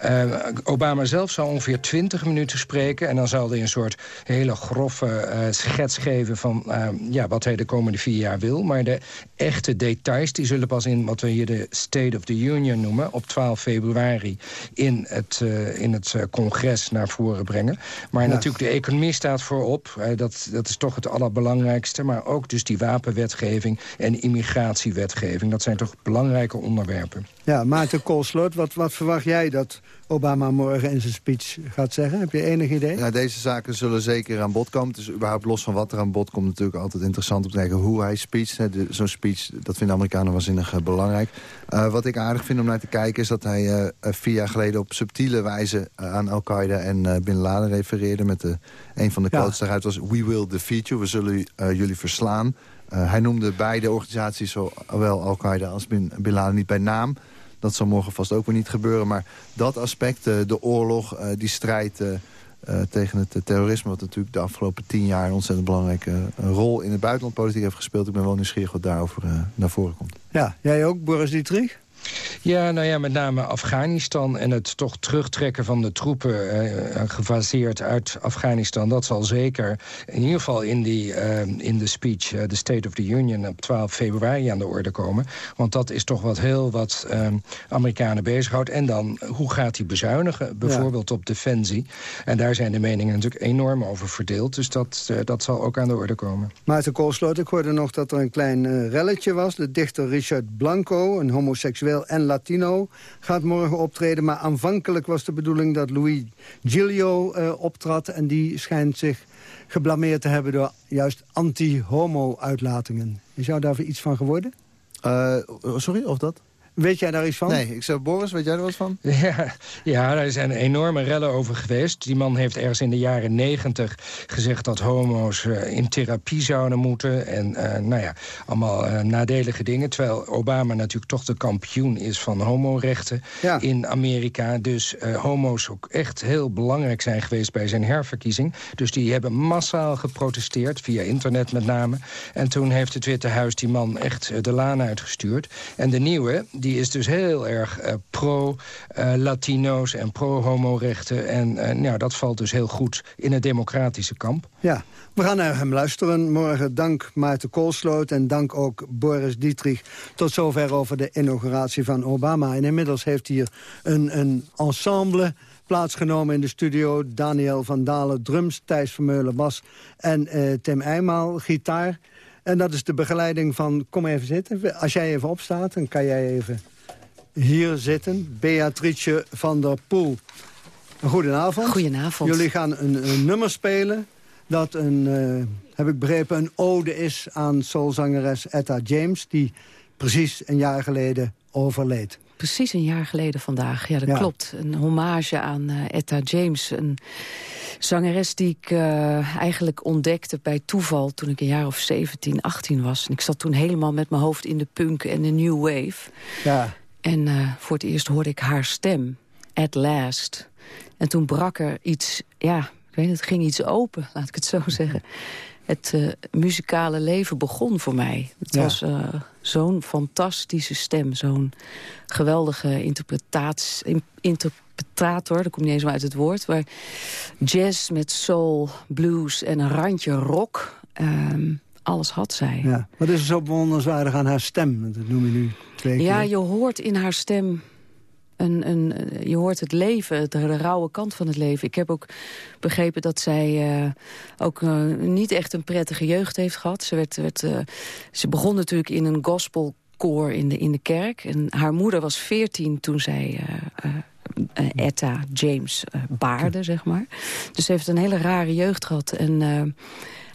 Speaker 21: Ja. Obama zelf zal ongeveer 20 minuten spreken... en dan zal hij een soort hele grove uh, schets geven van uh, ja, wat hij de komende vier jaar wil. Maar de echte details die zullen pas in wat we hier de State of the Union noemen... op 12 februari in het, uh, in het congres naar voren brengen. Maar ja. natuurlijk de economie staat voorop. dat, dat is toch het allerbelangrijkste. Maar ook dus die wapenwetgeving en immigratiewetgeving. Dat zijn toch belangrijke onderwerpen.
Speaker 8: Ja, Maarten Koolsloot, wat, wat verwacht jij dat Obama morgen in zijn speech gaat zeggen? Heb je enig idee?
Speaker 20: Deze zaken zullen zeker aan bod komen. Het is überhaupt los van wat er aan bod komt natuurlijk altijd interessant om te kijken hoe hij speecht. Zo'n speech, dat vinden Amerikanen waanzinnig eh, belangrijk. Eh, wat ik aardig vind om naar te kijken is dat hij eh, vier jaar geleden op subtiele wijze aan Al-Qaeda en Bin Laden refereerde. Met de, een van de
Speaker 8: Ja.
Speaker 20: quotes daaruit was we will defeat you, we zullen jullie verslaan. Hij noemde beide organisaties, zowel Al-Qaeda als Bin, Bin Laden, niet bij naam. Dat zal morgen vast ook weer niet gebeuren. Maar dat aspect, eh, de oorlog, eh, die strijd eh, tegen het terrorisme... wat natuurlijk de afgelopen tien jaar een ontzettend belangrijke rol... in de buitenlandpolitiek heeft gespeeld. Ik ben wel nieuwsgierig wat daarover naar voren komt.
Speaker 8: Ja, jij ook, Boris Dietrich?
Speaker 21: Ja, nou ja, met name Afghanistan en het toch terugtrekken van de troepen eh, gefaseerd uit Afghanistan. Dat zal zeker in ieder geval in, die, eh, in de speech, eh, de State of the Union op 12 februari aan de orde komen. Want dat is toch wat heel wat eh, Amerikanen bezighoudt. En dan, hoe gaat hij bezuinigen? Bijvoorbeeld op defensie. En daar zijn de meningen natuurlijk enorm over verdeeld. Dus dat, eh, dat zal ook aan de orde komen.
Speaker 8: Maarten Koolsloot, ik hoorde nog dat er een klein eh, relletje was. De dichter Richard Blanco, een homoseksueel en Latino, gaat morgen optreden. Maar aanvankelijk was de bedoeling dat Louis Giglio eh, optrad... en die schijnt zich geblameerd te hebben door juist anti-homo-uitlatingen. Is jou daar iets van geworden?
Speaker 20: Eh, sorry, of dat?
Speaker 8: Weet jij daar iets van?
Speaker 20: Nee, ik zeg Boris, weet jij er wat van? (laughs)
Speaker 21: Ja, ja, daar zijn enorme rellen over geweest. Die man heeft ergens in de jaren negentig gezegd dat homo's eh, in therapie zouden moeten. En eh, nou ja, allemaal eh, nadelige dingen. Terwijl Obama natuurlijk toch de kampioen is van homorechten in Amerika. Dus eh, homo's ook echt heel belangrijk zijn geweest bij zijn herverkiezing. Dus die hebben massaal geprotesteerd, via internet met name. En toen heeft het Witte Huis die man echt de laan uitgestuurd. En de nieuwe, die is dus heel erg eh, pro-Latino's en pro-homorechten. En eh, nou, dat valt dus heel goed in het democratische kamp.
Speaker 8: Ja, we gaan naar hem luisteren. Morgen dank Maarten Koolsloot en dank ook Boris Dietrich. Tot zover over de inauguratie van Obama. En inmiddels heeft hier een, een ensemble plaatsgenomen in de studio. Daniel van Dalen, drums, Thijs Vermeulen, bas en eh, Tim Eijmaal, gitaar. En dat is de begeleiding van... Kom even zitten. Als jij even opstaat, dan kan jij even hier zitten. Beatrice van der Poel. Goedenavond.
Speaker 22: Goedenavond.
Speaker 8: Jullie gaan een, een nummer spelen dat een, eh, heb ik begrepen, een ode is aan soulzangeres Etta James... die precies een jaar geleden overleed.
Speaker 22: Precies een jaar geleden vandaag, ja dat
Speaker 8: Ja.
Speaker 22: klopt. Een hommage aan eh, Etta James, een zangeres die ik eh, eigenlijk ontdekte bij toeval... toen ik een jaar of 17, 18 was. En ik zat toen helemaal met mijn hoofd in de punk en de new wave.
Speaker 8: Ja.
Speaker 22: En eh, voor het eerst hoorde ik haar stem, at last. En toen brak er iets, ja, ik weet niet, het ging iets open, laat ik het zo zeggen. (laughs) Het eh, muzikale leven begon voor mij. Het
Speaker 8: Ja.
Speaker 22: was eh, zo'n fantastische stem, zo'n geweldige interpretatie, in- interpretator, dat komt niet eens maar uit het woord, maar jazz met soul, blues en een randje rock, ehm, alles had zij.
Speaker 8: Ja. Wat is er zo bewonderenswaardig aan haar stem? Dat noem je nu twee
Speaker 22: Ja,
Speaker 8: keer.
Speaker 22: je hoort in haar stem... Je hoort het leven, de, rauwe kant van het leven. Ik heb ook begrepen dat zij eh, ook eh, niet echt een prettige jeugd heeft gehad. Ze, werd, eh, ze begon natuurlijk in een gospelkoor in de, in de kerk. En haar moeder was veertien toen zij Etta James baarde, zeg maar. Dus ze heeft een hele rare jeugd gehad. En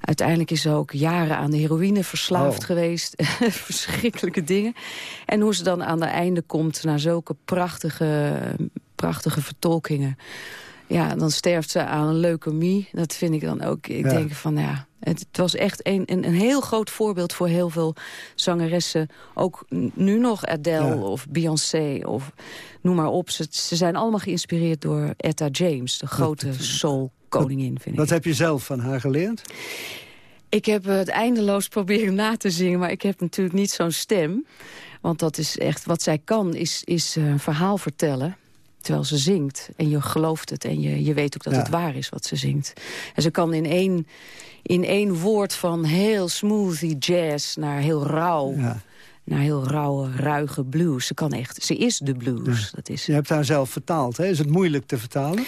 Speaker 22: uiteindelijk is ze ook jaren aan de heroïne verslaafd
Speaker 8: Oh.
Speaker 22: geweest. (laughs) Verschrikkelijke dingen. En hoe ze dan aan het einde komt naar zulke prachtige, prachtige vertolkingen. Ja, dan sterft ze aan een leukemie. Dat vind ik dan ook. Ik
Speaker 8: Ja.
Speaker 22: denk van ja, het, was echt een, een, een heel groot voorbeeld voor heel veel zangeressen. Ook nu nog Adele
Speaker 8: Ja.
Speaker 22: of Beyoncé of noem maar op. Ze, ze zijn allemaal geïnspireerd door Etta James, de grote soul koningin, vind ik.
Speaker 8: Wat heb je zelf van haar geleerd?
Speaker 22: Ik heb het eindeloos proberen na te zingen, maar ik heb natuurlijk niet zo'n stem. Want dat is echt, wat zij kan, is, is eh, een verhaal vertellen. Terwijl ze zingt. En je gelooft het. En je, je weet ook dat
Speaker 8: Ja.
Speaker 22: het waar is wat ze zingt. En ze kan in één, in één woord van heel smoothie jazz naar heel rauw.
Speaker 8: Ja.
Speaker 22: Naar heel rauwe, ruige blues. Ze kan echt, ze is de blues. Dat is
Speaker 8: Je hebt haar zelf vertaald. Hè? Is het moeilijk te vertalen?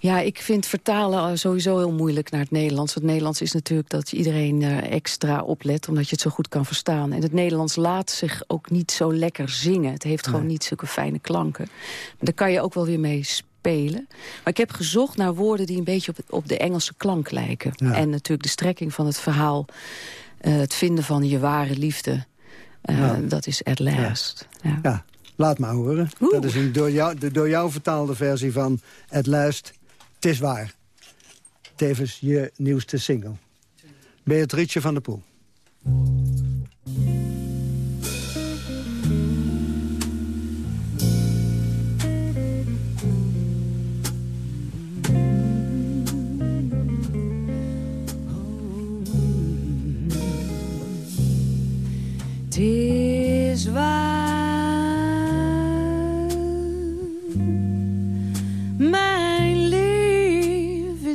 Speaker 22: Ja, ik vind vertalen sowieso heel moeilijk naar het Nederlands. Het Nederlands is natuurlijk dat iedereen eh, extra oplet... omdat je het zo goed kan verstaan. En het Nederlands laat zich ook niet zo lekker zingen. Het heeft gewoon niet zulke fijne klanken. Maar daar kan je ook wel weer mee sp-
Speaker 23: spelen. Maar ik heb gezocht naar woorden die een beetje op, op de Engelse klank lijken.
Speaker 8: Ja.
Speaker 23: En natuurlijk de strekking van het verhaal. eh, het vinden van je ware liefde. eh,
Speaker 8: Ja.
Speaker 23: Dat is at last. Ja.
Speaker 8: Ja, laat maar horen. Dat is een door jou, de door jou vertaalde versie van Het Luist, Het is waar. Tevens je nieuwste single. Beatrice van der Poel.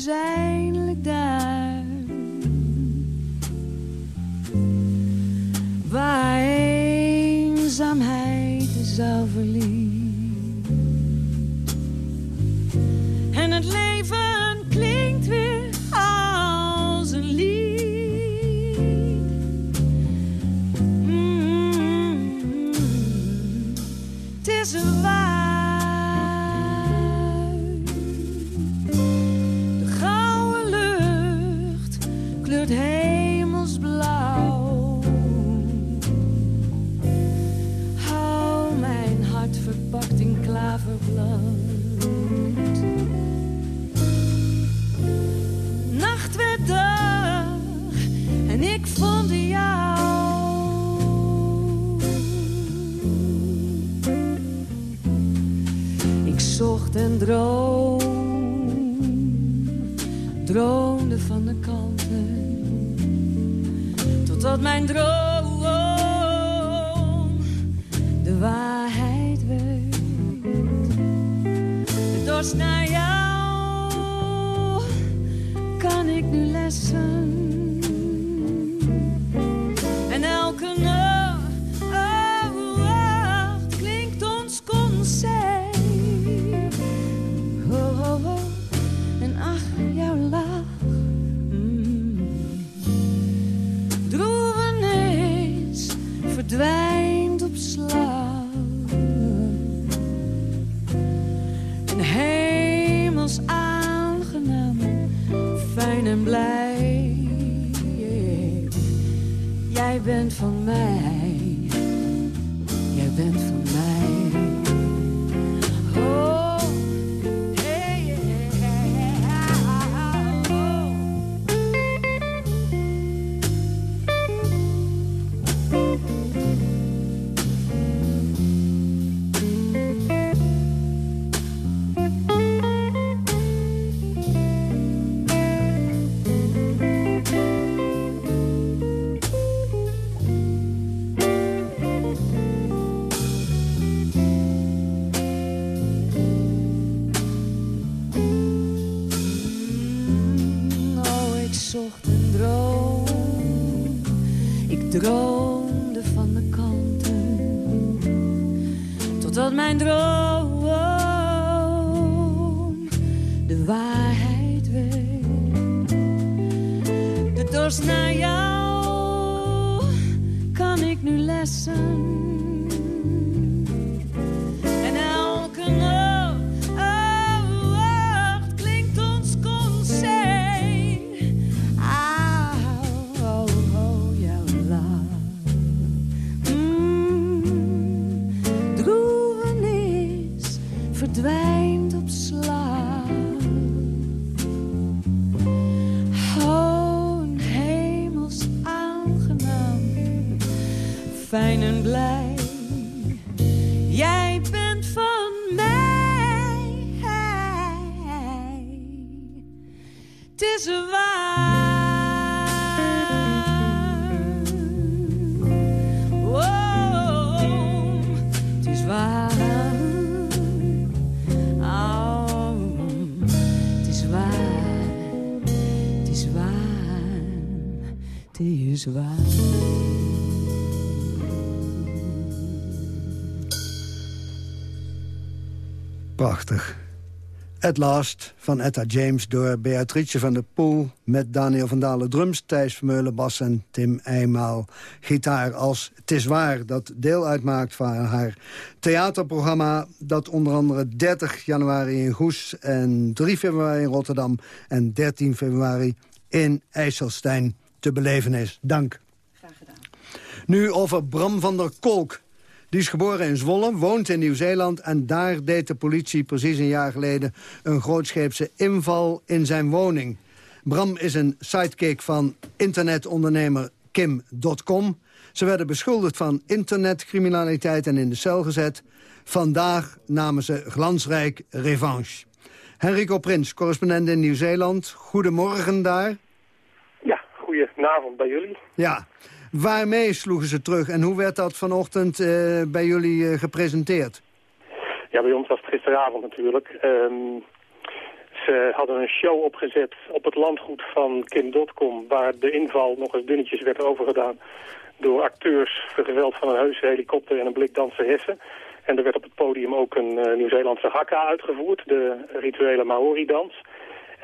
Speaker 23: Lief Nacht werd dag en ik vond jou. Ik zocht en droom, droomde van de kanten, totdat mijn droom Dorst naar jou kan ik nu lessen. Ik droomde van de kanten. Totdat mijn droom de waarheid werd. De dorst naar jou kan ik nu lessen. Is waar.
Speaker 8: Prachtig. At Last van Etta James door Beatrice van der Poel... met Daniel van Dalen drums, Thijs Vermeulen bas en Tim Eijmaal gitaar. Als Het is waar dat deel uitmaakt van haar theaterprogramma... dat onder andere 30 januari in Goes en 3 februari in Rotterdam... en 13 februari in IJsselstein te beleven is. Dank.
Speaker 23: Graag gedaan.
Speaker 8: Nu over Bram van der Kolk. Die is geboren in Zwolle, woont in Nieuw-Zeeland... en daar deed de politie precies een jaar geleden... een grootscheepse inval in zijn woning. Bram is een sidekick van internetondernemer Kim.com. Ze werden beschuldigd van internetcriminaliteit en in de cel gezet. Vandaag namen ze glansrijk revanche. Henrico Prins, correspondent in Nieuw-Zeeland. Goedemorgen daar.
Speaker 24: Ja, goedenavond bij jullie.
Speaker 8: Ja, waarmee sloegen ze terug en hoe werd dat vanochtend eh, bij jullie eh, gepresenteerd?
Speaker 24: Ja, bij ons was het gisteravond natuurlijk. Ehm, ze hadden een show opgezet op het landgoed van Kim.com... waar de inval nog eens dunnetjes werd overgedaan... door acteurs vergezeld van een heuse helikopter en een blik danseressen. En er werd op het podium ook een eh, Nieuw-Zeelandse haka uitgevoerd, de rituele Maori-dans.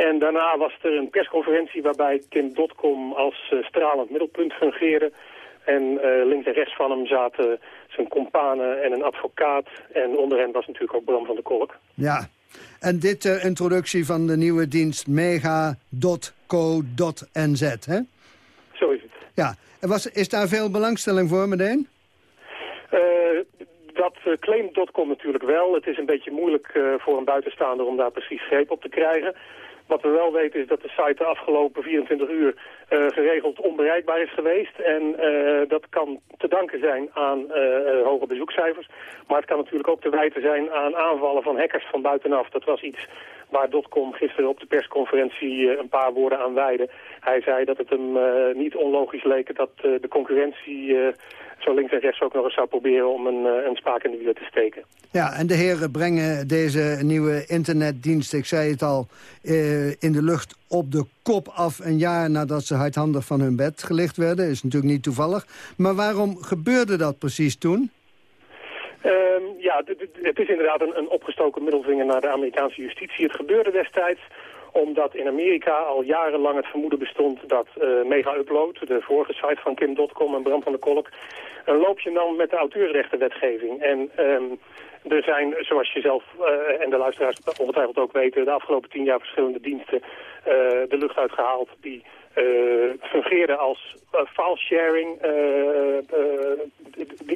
Speaker 24: En daarna was er een persconferentie waarbij Kim.com als eh, stralend middelpunt fungeerde. En eh, links en rechts van hem zaten zijn companen en een advocaat. En onder hen was natuurlijk ook Bram van der Kolk.
Speaker 8: Ja, en dit ter introductie van de nieuwe dienst mega.co.nz, hè?
Speaker 24: Zo is het.
Speaker 8: Ja, en was, is daar veel belangstelling voor meteen?
Speaker 24: Eh, dat uh, claim.com natuurlijk wel. Het is een beetje moeilijk voor een buitenstaander om daar precies greep op te krijgen. Wat we wel weten is dat de site de afgelopen 24 uur eh, geregeld onbereikbaar is geweest. En eh, dat kan te danken zijn aan eh, hoge bezoekcijfers. Maar het kan natuurlijk ook te wijten zijn aan aanvallen van hackers van buitenaf. Dat was iets waar Dotcom gisteren op de persconferentie een paar woorden aan wijde. Hij zei dat het hem niet onlogisch leek dat de concurrentie zo links en rechts ook nog eens zou proberen om een, eh, een spaak in de wielen te steken.
Speaker 8: Ja, en de heren brengen deze nieuwe internetdienst, ik zei het al, eh, in de lucht op de kop af een jaar nadat ze hardhandig van hun bed gelicht werden. Is natuurlijk niet toevallig. Maar waarom gebeurde dat precies toen?
Speaker 24: Ehm, ja, het is inderdaad een, een opgestoken middelvinger naar de Amerikaanse justitie. Het gebeurde destijds omdat in Amerika al jarenlang het vermoeden bestond dat eh, Mega Upload, de vorige site van Kim.com en Bram van der Kolk, een loopje nam met de auteursrechtenwetgeving. En ehm, er zijn, zoals je zelf eh, en de luisteraars ongetwijfeld ook weten, de afgelopen tien jaar verschillende diensten eh, de lucht uitgehaald die eh, fungeerden als uh, file sharing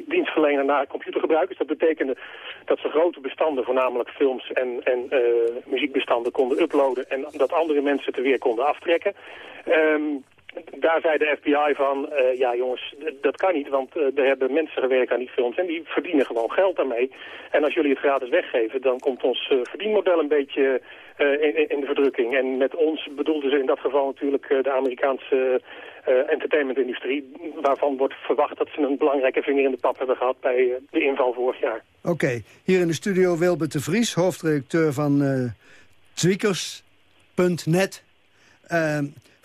Speaker 24: dienstverlener naar computergebruikers. Dat betekende dat ze grote bestanden, voornamelijk films en, en eh, muziekbestanden, konden uploaden en dat andere mensen het er weer konden aftrekken. Ehm, daar zei de FBI van, eh, ja jongens, dat kan niet, want eh, er hebben mensen gewerkt aan die films en die verdienen gewoon geld daarmee. En als jullie het gratis weggeven, dan komt ons eh, verdienmodel een beetje in, in- de verdrukking. En met ons bedoelden ze in dat geval natuurlijk de Amerikaanse entertainmentindustrie, waarvan wordt verwacht dat ze een belangrijke vinger in de pap hebben gehad bij de inval vorig jaar.
Speaker 8: Oké, hier in de studio Wilbert de Vries, hoofdredacteur van tweakers.net.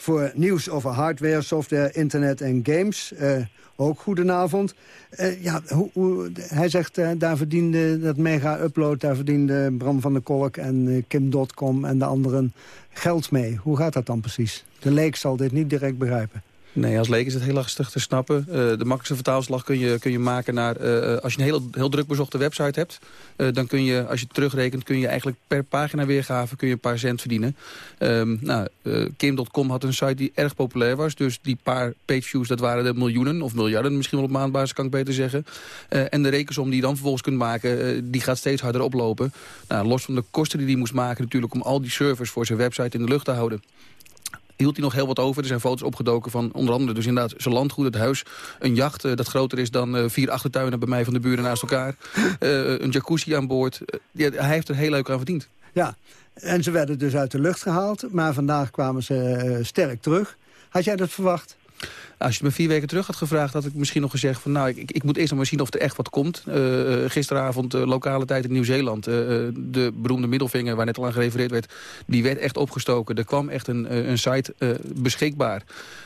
Speaker 8: Voor nieuws over hardware, software, internet en games. Eh, ook goedenavond. Eh, ja, hoe, hoe- hij zegt, eh, daar verdiende dat mega upload... daar verdiende Bram van der Kolk en Kim.com en de anderen geld mee. Hoe gaat dat dan precies? De leek zal dit niet direct begrijpen.
Speaker 25: Nee, als leek is het heel lastig te snappen. Eh, de makkelijkste vertaalslag kun je, kun je maken naar... eh, als je een heel, heel druk bezochte website hebt... eh, dan kun je, als je terugrekent, kun je eigenlijk per pagina weergave... kun je een paar cent verdienen. Ehm, nou, eh, Kim.com had een site die erg populair was. Dus die paar pageviews, dat waren de miljoenen of miljarden... misschien wel op maandbasis, kan ik beter zeggen. Eh, en de rekensom die je dan vervolgens kunt maken... eh, die gaat steeds harder oplopen. Nou, los van de kosten die hij moest maken natuurlijk... om al die servers voor zijn website in de lucht te houden hield hij nog heel wat over. Er zijn foto's opgedoken van onder andere dus inderdaad zijn landgoed, het huis. Een jacht eh, dat groter is dan eh, vier achtertuinen bij mij van de buren naast elkaar. (laughs) Eh, een jacuzzi aan boord. Ja, hij heeft er heel leuk aan verdiend.
Speaker 8: Ja, en ze werden dus uit de lucht gehaald. Maar vandaag kwamen ze sterk terug. Had jij dat verwacht?
Speaker 25: Als je me vier weken terug had gevraagd, had ik misschien nog gezegd... van nou, ik, ik moet eerst nog maar zien of er echt wat komt. Eh, eh, gisteravond, eh, lokale tijd in Nieuw-Zeeland... eh, de beroemde middelvinger, waar net al aan gerefereerd werd... die werd echt opgestoken. Er kwam echt een, een site beschikbaar.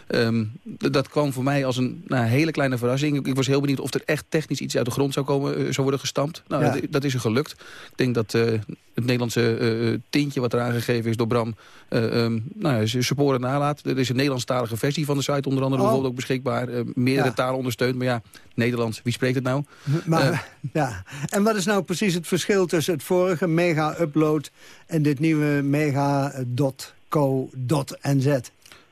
Speaker 25: Ehm, dat kwam voor mij als een nou, hele kleine verrassing. Ik, ik was heel benieuwd of er echt technisch iets uit de grond zou komen, zou worden gestampt. Nou,
Speaker 8: Ja.
Speaker 25: dat, dat is er gelukt. Ik denk dat het Nederlandse tintje wat eraan gegeven is door Bram... ehm, nou ja, sporen nalaat. Er is een Nederlandstalige versie van de site onder andere
Speaker 8: Oh.
Speaker 25: Bijvoorbeeld ook beschikbaar. eh, meerdere
Speaker 8: Ja.
Speaker 25: talen ondersteund. Maar ja, Nederlands, wie spreekt het nou?
Speaker 8: Maar,
Speaker 25: Eh, (laughs)
Speaker 8: ja. En wat is nou precies het verschil tussen het vorige mega-upload... en dit nieuwe mega.co.nz?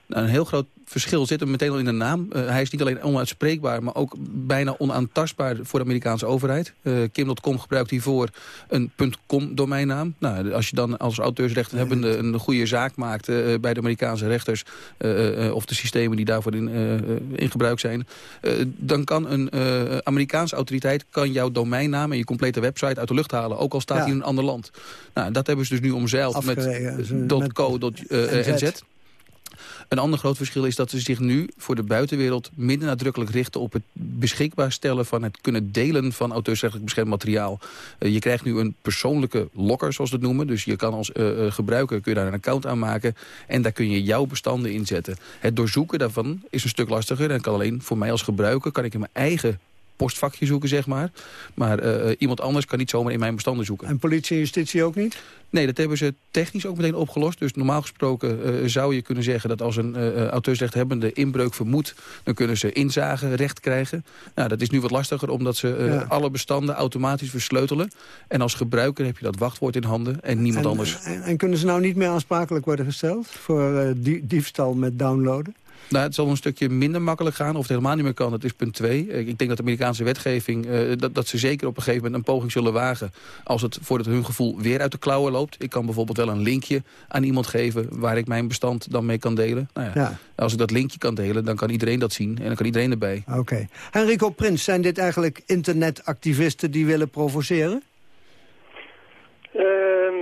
Speaker 25: Nou, een heel groot verschil zit hem meteen al in de naam. Eh, hij is niet alleen onuitspreekbaar, maar ook bijna onaantastbaar voor de Amerikaanse overheid. Eh, Kim.com gebruikt hiervoor een .com domeinnaam. Nou, als je dan als auteursrechthebbende een goede zaak maakt eh, bij de Amerikaanse rechters... of de systemen die daarvoor in, in gebruik zijn... dan kan een Amerikaanse autoriteit kan jouw domeinnaam en je complete website uit de lucht halen. Ook al staat
Speaker 8: Ja.
Speaker 25: hij in een ander land. Nou, dat hebben ze dus nu omzeild met
Speaker 8: Afgeregen,
Speaker 25: eh,
Speaker 8: ze- met-
Speaker 25: .co.nz.
Speaker 8: NZ.
Speaker 25: Een ander groot verschil is dat ze zich nu voor de buitenwereld minder nadrukkelijk richten op het beschikbaar stellen van het kunnen delen van auteursrechtelijk beschermd materiaal. Eh, je krijgt nu een persoonlijke locker, zoals we het noemen. Dus je kan als eh, eh, gebruiker kun je daar een account aan maken en daar kun je jouw bestanden in zetten. Het doorzoeken daarvan is een stuk lastiger en kan alleen voor mij als gebruiker kan ik in mijn eigen postvakje zoeken, zeg maar. Maar eh, eh, iemand anders kan niet zomaar in mijn bestanden zoeken.
Speaker 8: En politie en justitie ook niet?
Speaker 25: Nee, dat hebben ze technisch ook meteen opgelost. Dus normaal gesproken eh, zou je kunnen zeggen dat als een uh, auteursrechthebbende inbreuk vermoedt... dan kunnen ze inzagerecht krijgen. Nou, dat is nu wat lastiger omdat ze uh,
Speaker 8: Ja.
Speaker 25: alle bestanden automatisch versleutelen. En als gebruiker heb je dat wachtwoord in handen en niemand
Speaker 8: en,
Speaker 25: anders.
Speaker 8: En, en kunnen ze nou niet meer aansprakelijk worden gesteld... voor die, diefstal met downloaden?
Speaker 25: Nou, het zal een stukje minder makkelijk gaan. Of het helemaal niet meer kan, dat is punt twee. Ik denk dat de Amerikaanse wetgeving... Uh, dat, dat ze zeker op een gegeven moment een poging zullen wagen... als het voor het hun gevoel weer uit de klauwen loopt. Ik kan bijvoorbeeld wel een linkje aan iemand geven... waar ik mijn bestand dan mee kan delen. Nou ja,
Speaker 8: Ja.
Speaker 25: Als ik dat linkje kan delen, dan kan iedereen dat zien. En dan kan iedereen erbij.
Speaker 8: Oké. Henrico Prins, zijn dit eigenlijk internetactivisten die willen provoceren?
Speaker 24: Ehm,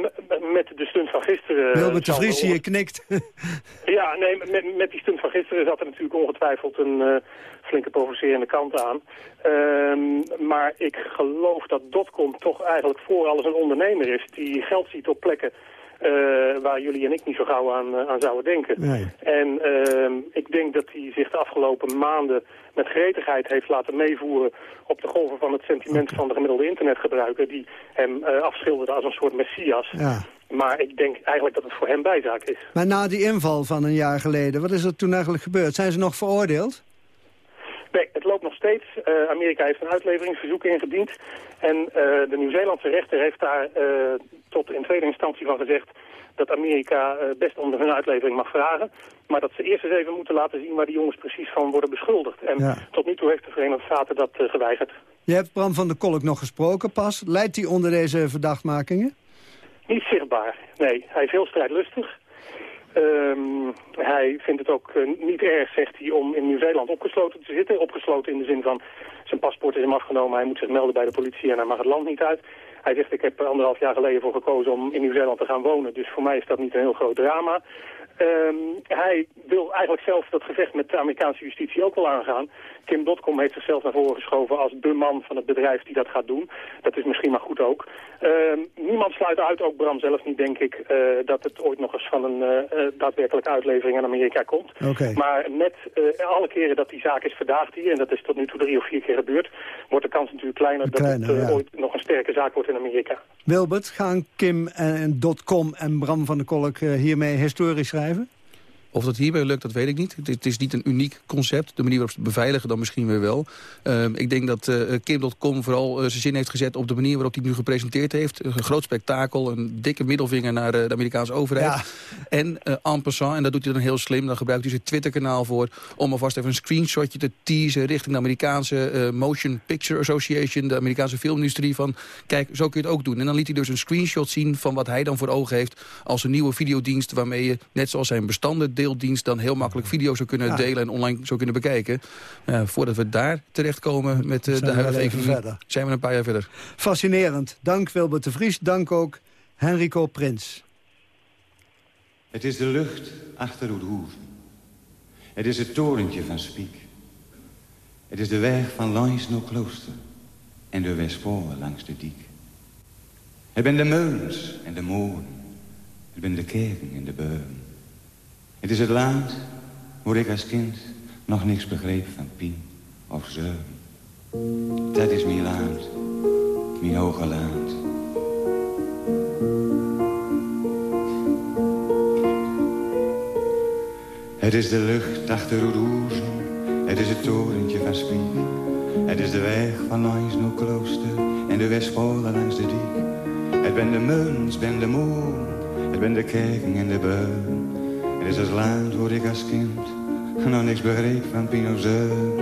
Speaker 24: met de stunt van gisteren...
Speaker 8: Wilbert de Vries
Speaker 24: er-
Speaker 8: hier knikt. (laughs)
Speaker 24: Ja, nee, met, met die stunt van gisteren zat er natuurlijk ongetwijfeld een eh, flinke provocerende kant aan. Ehm, maar ik geloof dat Dotcom toch eigenlijk voor alles een ondernemer is die geld ziet op plekken eh, waar jullie en ik niet zo gauw aan, eh, aan zouden denken.
Speaker 8: Nee.
Speaker 24: En ehm, ik denk dat hij zich de afgelopen maanden met gretigheid heeft laten meevoeren op de golven van het sentiment van de gemiddelde internetgebruiker die hem eh, afschilderde als een soort messias.
Speaker 8: Ja.
Speaker 24: Maar ik denk eigenlijk dat het voor hem bijzaak is.
Speaker 8: Maar na die inval van een jaar geleden, wat is er toen eigenlijk gebeurd? Zijn ze nog veroordeeld?
Speaker 24: Nee, het loopt nog steeds. Eh, Amerika heeft een uitleveringsverzoek ingediend. En eh, de Nieuw-Zeelandse rechter heeft daar eh, tot in tweede instantie van gezegd dat Amerika eh, best om hun uitlevering mag vragen. Maar dat ze eerst eens even moeten laten zien waar die jongens precies van worden beschuldigd. En
Speaker 8: Ja.
Speaker 24: tot nu toe heeft de Verenigde Staten dat geweigerd.
Speaker 8: Je hebt Bram van der Kolk nog gesproken pas. Leidt hij onder deze verdachtmakingen?
Speaker 24: Niet zichtbaar, nee. Hij is heel strijdlustig. Ehm, hij vindt het ook eh, niet erg, zegt hij, om in Nieuw-Zeeland opgesloten te zitten. Opgesloten in de zin van zijn paspoort is hem afgenomen, hij moet zich melden bij de politie en hij mag het land niet uit. Hij zegt, ik heb er anderhalf jaar geleden voor gekozen om in Nieuw-Zeeland te gaan wonen, dus voor mij is dat niet een heel groot drama. Ehm, hij wil eigenlijk zelf dat gevecht met de Amerikaanse justitie ook wel aangaan. Kim Dotcom heeft zichzelf naar voren geschoven als de man van het bedrijf die dat gaat doen. Dat is misschien maar goed ook. Ehm, niemand sluit uit, ook Bram zelf niet, denk ik, eh, dat het ooit nog eens van een eh, eh, daadwerkelijke uitlevering aan Amerika komt. Maar met alle keren dat die zaak is verdaagd hier, en dat is tot nu toe drie of vier keer gebeurd, wordt de kans natuurlijk kleiner,
Speaker 8: Kleiner,
Speaker 24: dat het
Speaker 8: ja.
Speaker 24: ooit nog een sterke zaak wordt in Amerika.
Speaker 8: Wilbert, gaan Kim en .com en Bram van der Kolk hiermee historisch blijven?
Speaker 25: Of dat hierbij lukt, dat weet ik niet. Het is, niet een uniek concept. De manier waarop ze het beveiligen dan misschien weer wel. Ehm, ik denk dat eh Kim.com vooral eh, zijn zin heeft gezet op de manier waarop hij het nu gepresenteerd heeft. Een groot spektakel, een dikke middelvinger naar eh, de Amerikaanse overheid. En en passant, en dat doet hij dan heel slim, dan gebruikt hij zijn Twitter-kanaal voor... om alvast even een screenshotje te teasen richting de Amerikaanse Motion Picture Association... de Amerikaanse filmindustrie van, kijk, zo kun je het ook doen. En dan liet hij dus een screenshot zien van wat hij dan voor ogen heeft... als een nieuwe videodienst waarmee je, net zoals zijn bestanden deeldienst... dan heel makkelijk video's zou kunnen
Speaker 8: Ja.
Speaker 25: delen en online zou kunnen bekijken. Ja, voordat we daar terechtkomen met eh, de huidige economie...
Speaker 8: verder.
Speaker 25: zijn we een paar jaar verder.
Speaker 8: Fascinerend. Dank Wilbert de Vries. Dank ook Henrico Prins.
Speaker 26: Het is de lucht achter Oudhoeven. Het is het torentje van Spiek. Het is de weg van langs naar klooster. En de Westpolen langs de diek. Het ben de meulens en de molen. Het ben de kerken en de beuren. Het is het land waar ik als kind nog niks begreep van pien of ze. Dat is mijn laat, mijn hoge laat.
Speaker 19: Het is de lucht achter Roeroezen, het is het torentje van Spiek. Het is de weg van langs no klooster en de Westpolen langs de diek. Het ben de muns, ben de moon, het ben de kerken en de beun. Het is het land waar ik als kind nog niks begreep van Pinozeun.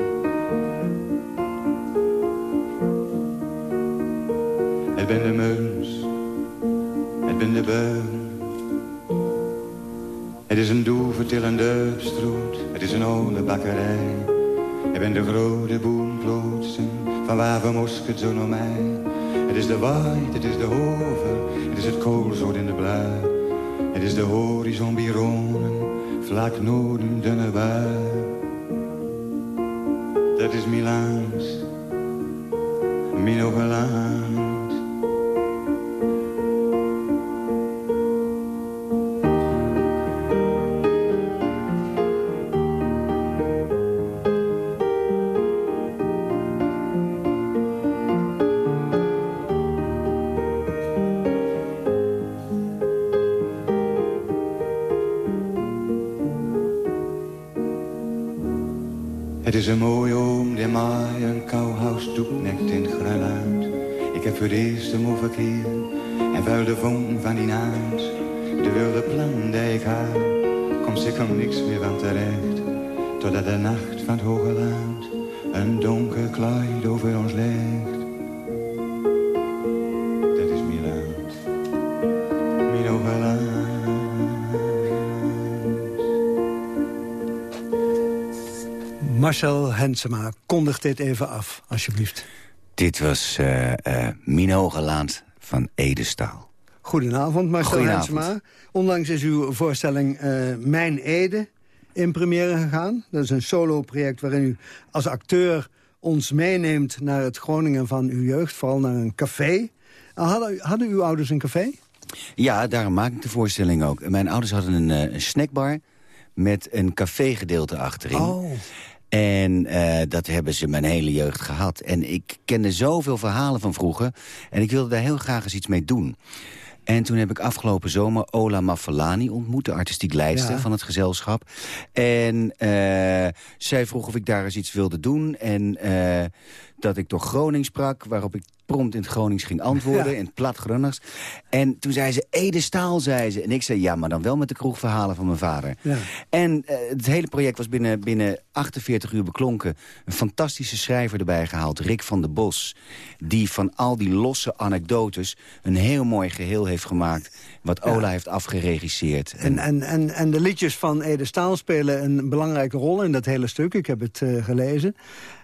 Speaker 19: Het ben de muns, het ben de beun. Het is een doevertillende stroot, het is een oude bakkerij. Het ben de grote boomplotsen, van waar we mosket zo naar mij. Het is de waait, het is de hoven, het is het koolzoot in de blauw. Het is de horizon bironen, vlak noorden bui. Dat is Milaans,
Speaker 8: Marcel Hensema, kondig dit even af, alsjeblieft.
Speaker 27: Dit was eh eh Mino Gelaand van Edestaal.
Speaker 8: Goedenavond, Marcel
Speaker 27: Goedenavond.
Speaker 8: Hensema. Onlangs is uw voorstelling eh, Mijn Ede in première gegaan. Dat is een solo-project waarin u als acteur ons meeneemt... naar het Groningen van uw jeugd, vooral naar een café. Hadden, hadden uw ouders een café?
Speaker 27: Ja, daarom maak ik de voorstelling ook. Mijn ouders hadden een, een snackbar met een cafégedeelte achterin.
Speaker 8: Oh.
Speaker 27: En eh, dat hebben ze mijn hele jeugd gehad. En ik kende zoveel verhalen van vroeger. En ik wilde daar heel graag eens iets mee doen. En toen heb ik afgelopen zomer Ola Mafalani ontmoet... de artistiek leidster
Speaker 8: Ja.
Speaker 27: van het gezelschap. En eh, zij vroeg of ik daar eens iets wilde doen. En eh, dat ik door Gronings sprak... waarop ik prompt in het Gronings ging antwoorden...
Speaker 8: Ja.
Speaker 27: in het plat Grunners. En toen zei ze, Ede Staal, zei ze. En ik zei, ja, maar dan wel met de kroegverhalen van mijn vader.
Speaker 8: Ja.
Speaker 27: En eh, het hele project was binnen, binnen 48 uur beklonken. Een fantastische schrijver erbij gehaald, Rick van der Bos. Die van al die losse anekdotes een heel mooi geheel heeft gemaakt. Wat Ola heeft afgeregisseerd.
Speaker 8: En, en, en, en de liedjes van Ede Staal spelen een belangrijke rol in dat hele stuk. Ik heb het eh, gelezen.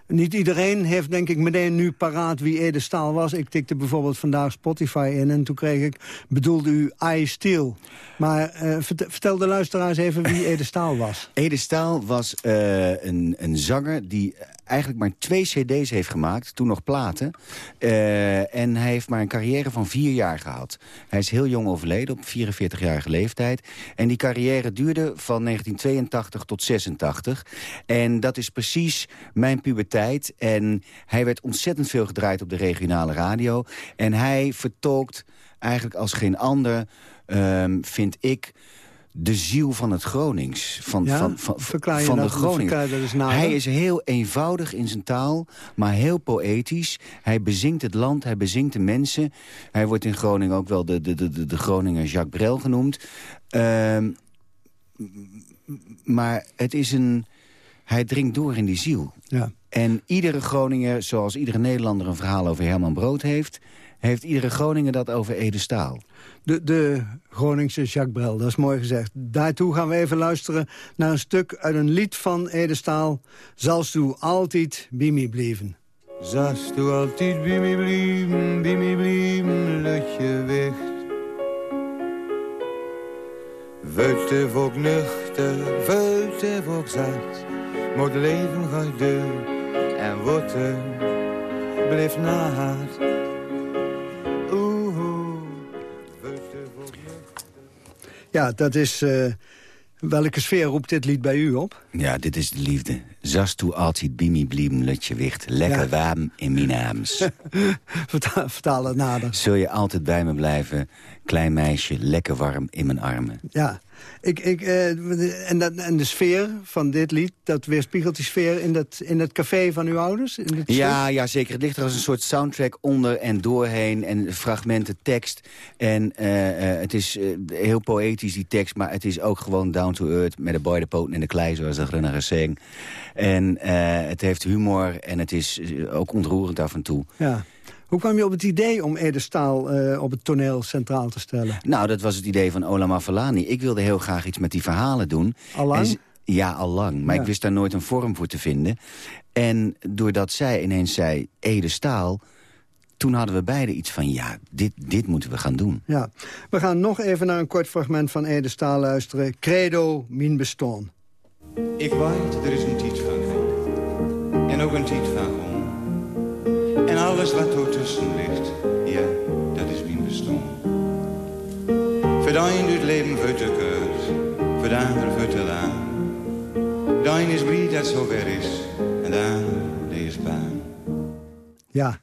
Speaker 8: Niet iedereen heeft denk ik meteen nu paraat wie Ede Staal was. Ik tikte bijvoorbeeld vandaag Spotify in en toen kreeg ik... bedoelde u I Steel. Maar eh, vert- vertel de luisteraars even wie Ede Staal was.
Speaker 27: Ede Staal was eh, een, een zanger die eigenlijk maar twee cd's heeft gemaakt. Toen nog platen. Eh, en hij heeft maar een carrière van vier jaar gehad. Hij is heel jong overleden, op 44-jarige leeftijd. En die carrière duurde van 1982 tot 86. En dat is precies mijn puberteit. En hij werd ontzettend veel gedraaid op de regionale radio. En hij vertolkt eigenlijk als geen ander, ehm, vind ik de ziel van het Gronings. Van,
Speaker 8: Ja?
Speaker 27: van, van,
Speaker 8: Verklaar je
Speaker 27: van
Speaker 8: dat-
Speaker 27: de
Speaker 8: nader.
Speaker 27: Hij is heel eenvoudig in zijn taal, maar heel poëtisch. Hij bezingt het land, hij bezingt de mensen. Hij wordt in Groningen ook wel de, de, de, de, de Groninger Jacques Brel genoemd. Ehm, maar het is een... Hij dringt door in die ziel.
Speaker 8: Ja.
Speaker 27: En iedere Groninger, zoals iedere Nederlander een verhaal over Herman Brood heeft... heeft iedere Groninger dat over Ede Staal.
Speaker 8: De, de Groningse Jacques Brel, dat is mooi gezegd. Daartoe gaan we even luisteren naar een stuk uit een lied van Ede Staal. Zalst u altijd bij mij blijven.
Speaker 19: Zast du altijd bij mij blijven, bij mij blijven, lutje weg. Vulte volk nuchter, vulte volk zat. Maar het leven gaat deur en water blijft naad. Oeh,
Speaker 8: Ja, dat is... eh, welke sfeer roept dit lied bij u op?
Speaker 27: Ja, dit is de liefde. Zast toe altijd bij mij blijven, lutje wicht. Lekker
Speaker 8: Ja.
Speaker 27: warm in mijn arms. (laughs)
Speaker 8: Verta- vertaal het nader.
Speaker 27: Zul je altijd bij me blijven, klein meisje, lekker warm in mijn armen.
Speaker 8: Ja, Ik, ik, eh, en, dat, en de sfeer van dit lied, dat weerspiegelt die sfeer in, dat, in het café van uw ouders? In het
Speaker 27: Ja, ja, zeker. Het ligt er als een soort soundtrack onder en doorheen. En fragmenten tekst. En eh, eh, het is heel poëtisch, die tekst. Maar het is ook gewoon down to earth. Met de boy de poten in de klei, zoals de Grunners zing. En het heeft humor. En het is ook ontroerend af en toe.
Speaker 8: Ja. Hoe kwam je op het idee om Ede Staal eh, op het toneel centraal te stellen?
Speaker 27: Nou, dat was het idee van Ola Mafalani. Ik wilde heel graag iets met die verhalen doen.
Speaker 8: Allang?
Speaker 27: En ja, al lang. Maar
Speaker 8: Ja.
Speaker 27: ik wist daar nooit een vorm voor te vinden. En doordat zij ineens zei, Ede Staal... toen hadden we beide iets van, ja, dit, dit moeten we gaan doen.
Speaker 8: Ja. We gaan nog even naar een kort fragment van Ede Staal luisteren. Credo, min bestaan.
Speaker 26: Ik weet, er is een tijd van. En ook een tijd van. En alles wat ertussen ligt, ja, dat is mijn bestaan. De een doet leven voor te kort, voor de ander voor te lang. De een is blij dat het zover is, en de ander is bang.
Speaker 8: Ja,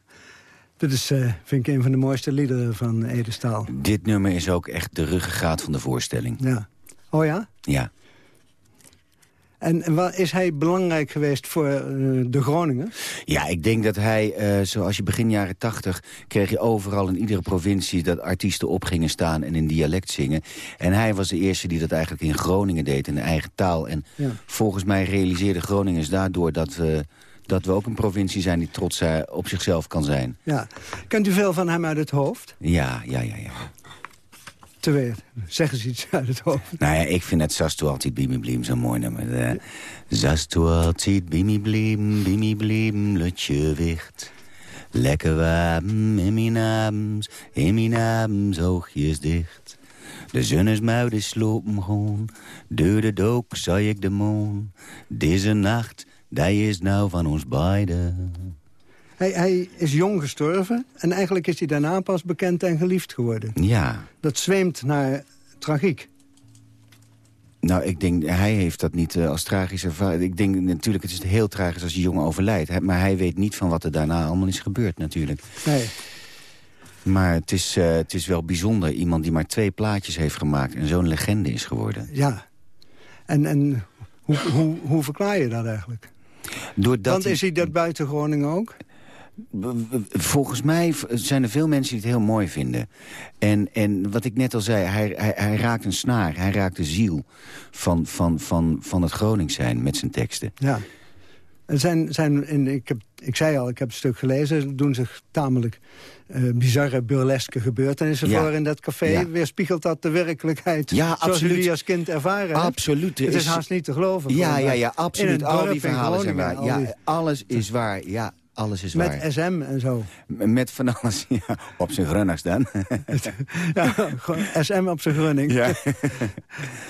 Speaker 8: dit is, eh, vind ik, een van de mooiste liederen van Ede Staal.
Speaker 27: Dit nummer is ook echt de ruggengraat van de voorstelling.
Speaker 8: Ja. Oh ja?
Speaker 27: Ja.
Speaker 8: En, en wa- is hij belangrijk geweest voor eh, de Groningen?
Speaker 27: Ja, ik denk dat hij, eh, zoals je begin jaren tachtig... kreeg je overal in iedere provincie dat artiesten op gingen staan... en in dialect zingen. En hij was de eerste die dat eigenlijk in Groningen deed, in de eigen taal. En
Speaker 8: Ja.
Speaker 27: volgens mij realiseerden Groningers daardoor... dat we, dat we ook een provincie zijn die trots eh, op zichzelf kan zijn.
Speaker 8: Ja. Kent u veel van hem uit het hoofd?
Speaker 27: Ja, ja, ja, ja.
Speaker 8: Zeg eens iets uit het hoofd.
Speaker 27: Nou ja, ik vind het Zastu altijd Bimi Blim zo'n mooi nummer. Uh, Zastu altijd Bimi Blim, Bimi Blim, lutje wicht. Lekker warm in mijn abends, in mijn abends oogjes dicht. De zonnesmuiden slopen gewoon, door de dook zag ik de moon. Deze nacht, die is nou van ons beiden.
Speaker 8: Hij, hij is jong gestorven en eigenlijk is hij daarna pas bekend en geliefd geworden.
Speaker 27: Ja,
Speaker 8: Dat zweemt naar tragiek.
Speaker 27: nou, ik denk, hij heeft dat niet eh, als tragisch ervaren. Ik denk natuurlijk, het is heel tragisch als die jongen overlijdt. Maar hij weet niet van wat er daarna allemaal is gebeurd natuurlijk.
Speaker 8: Nee.
Speaker 27: Maar het is, eh, het is wel bijzonder. Iemand die maar twee plaatjes heeft gemaakt en zo'n legende is geworden.
Speaker 8: Ja. En, en hoe, hoe, hoe verklaar je dat eigenlijk?
Speaker 27: Doordat
Speaker 8: Want is hij dat buiten Groningen ook?
Speaker 27: Volgens mij zijn er veel mensen die het heel mooi vinden. En, en wat ik net al zei, hij, hij, hij raakt een snaar. Hij raakt de ziel van, van, van, van het Gronings zijn met zijn teksten.
Speaker 8: Ja. Er zijn, zijn in, ik, heb, ik zei al, ik heb het stuk gelezen. Er doen zich tamelijk eh, bizarre, burleske gebeurtenissen
Speaker 27: Ja.
Speaker 8: voor in dat café.
Speaker 27: Ja.
Speaker 8: Weerspiegelt dat de werkelijkheid
Speaker 27: Ja,
Speaker 8: zoals
Speaker 27: absoluut.
Speaker 8: jullie als kind ervaren?
Speaker 27: Absoluut.
Speaker 8: Het is
Speaker 27: is-
Speaker 8: haast niet te geloven.
Speaker 27: Ja, ja, ja, absoluut.
Speaker 8: een
Speaker 27: Al die verhalen zijn waar.
Speaker 8: al
Speaker 27: Ja, alles is waar. Ja, alles is waar.
Speaker 8: Met SM en zo.
Speaker 27: M- Met van alles, (laughs) ja. Op zijn Gronings dan. (laughs)
Speaker 8: Ja, gewoon SM op zijn grunning.
Speaker 27: Ja. (laughs)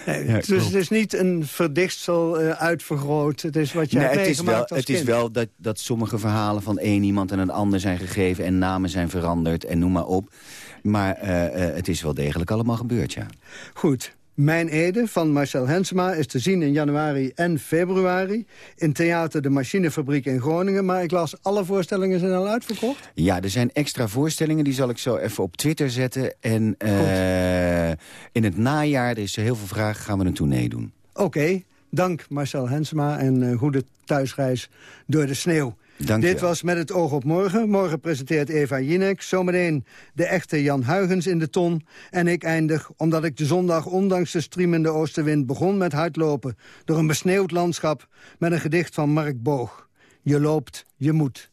Speaker 8: Nee,
Speaker 27: Ja,
Speaker 8: dus
Speaker 27: klopt.
Speaker 8: het is niet een verdichtsel eh, uitvergroot. Het is wat je
Speaker 27: Nee,
Speaker 8: hebt
Speaker 27: het is wel,
Speaker 8: meegemaakt als
Speaker 27: het is wel dat, dat sommige verhalen van één iemand en een ander zijn gegeven... en namen zijn veranderd en noem maar op. Maar eh, eh, het is wel degelijk allemaal gebeurd, ja.
Speaker 8: Goed. Mijn Ede van Marcel Hensema is te zien in januari en februari... in Theater de Machinefabriek in Groningen. Maar ik las, alle voorstellingen zijn al uitverkocht.
Speaker 27: Ja, er zijn extra voorstellingen, die zal ik zo even op Twitter zetten. En eh, in het najaar, er is heel veel vragen, gaan we een tournee doen.
Speaker 8: Oké, dank Marcel Hensema en eh, goede thuisreis door de sneeuw.
Speaker 27: Dank
Speaker 8: Dit was Met het oog op morgen. Morgen presenteert Eva Jinek. Zometeen de echte Jan Huygens in de ton. En ik eindig, omdat ik de zondag ondanks de streamende oostenwind... begon met hardlopen door een besneeuwd landschap... met een gedicht van Mark Boog. Je loopt, je moet.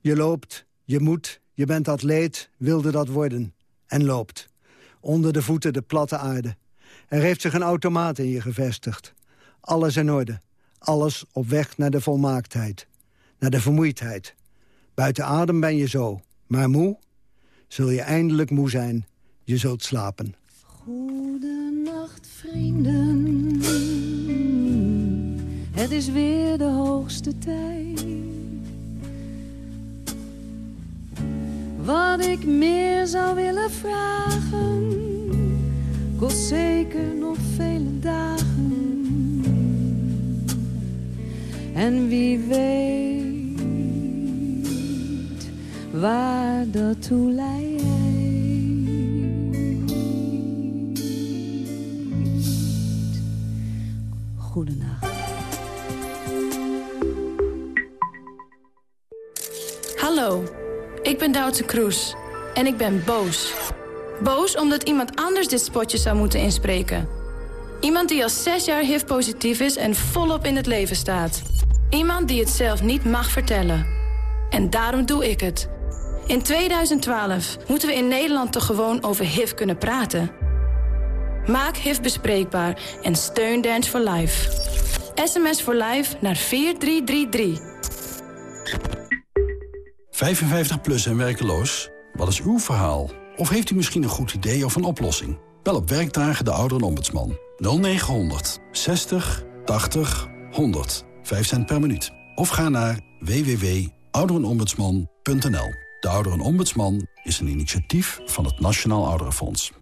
Speaker 8: Je loopt, je moet, je bent atleet, wilde dat worden. En loopt. Onder de voeten de platte aarde. Er heeft zich een automaat in je gevestigd. Alles in orde. Alles op weg naar de volmaaktheid. Naar de vermoeidheid. Buiten adem ben je zo. Maar moe? Zul je eindelijk moe zijn. Je zult slapen.
Speaker 23: Goedenacht, vrienden. Het is weer de hoogste tijd. Wat ik meer zou willen vragen, kost zeker nog vele dagen. En wie weet waar dat toe leidt. Goedenacht.
Speaker 28: Hallo, ik ben Doutzen Kroes en ik ben boos. Boos omdat iemand anders dit spotje zou moeten inspreken. Iemand die al zes jaar HIV-positief is en volop in het leven staat. Iemand die het zelf niet mag vertellen. En daarom doe ik het. In 2012 moeten we in Nederland toch gewoon over HIV kunnen praten. Maak HIV bespreekbaar en steun Dance for Life. SMS for Life naar 4333.
Speaker 29: 55 plus en werkeloos? Wat is uw verhaal? Of heeft u misschien een goed idee of een oplossing? Bel op werkdagen de ouderenombudsman. 0900 60 80 100. 5 cent per minuut. Of ga naar www.ouderenombudsman.nl. De Ouderenombudsman is een initiatief van het Nationaal Ouderenfonds.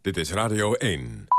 Speaker 7: Dit is Radio 1.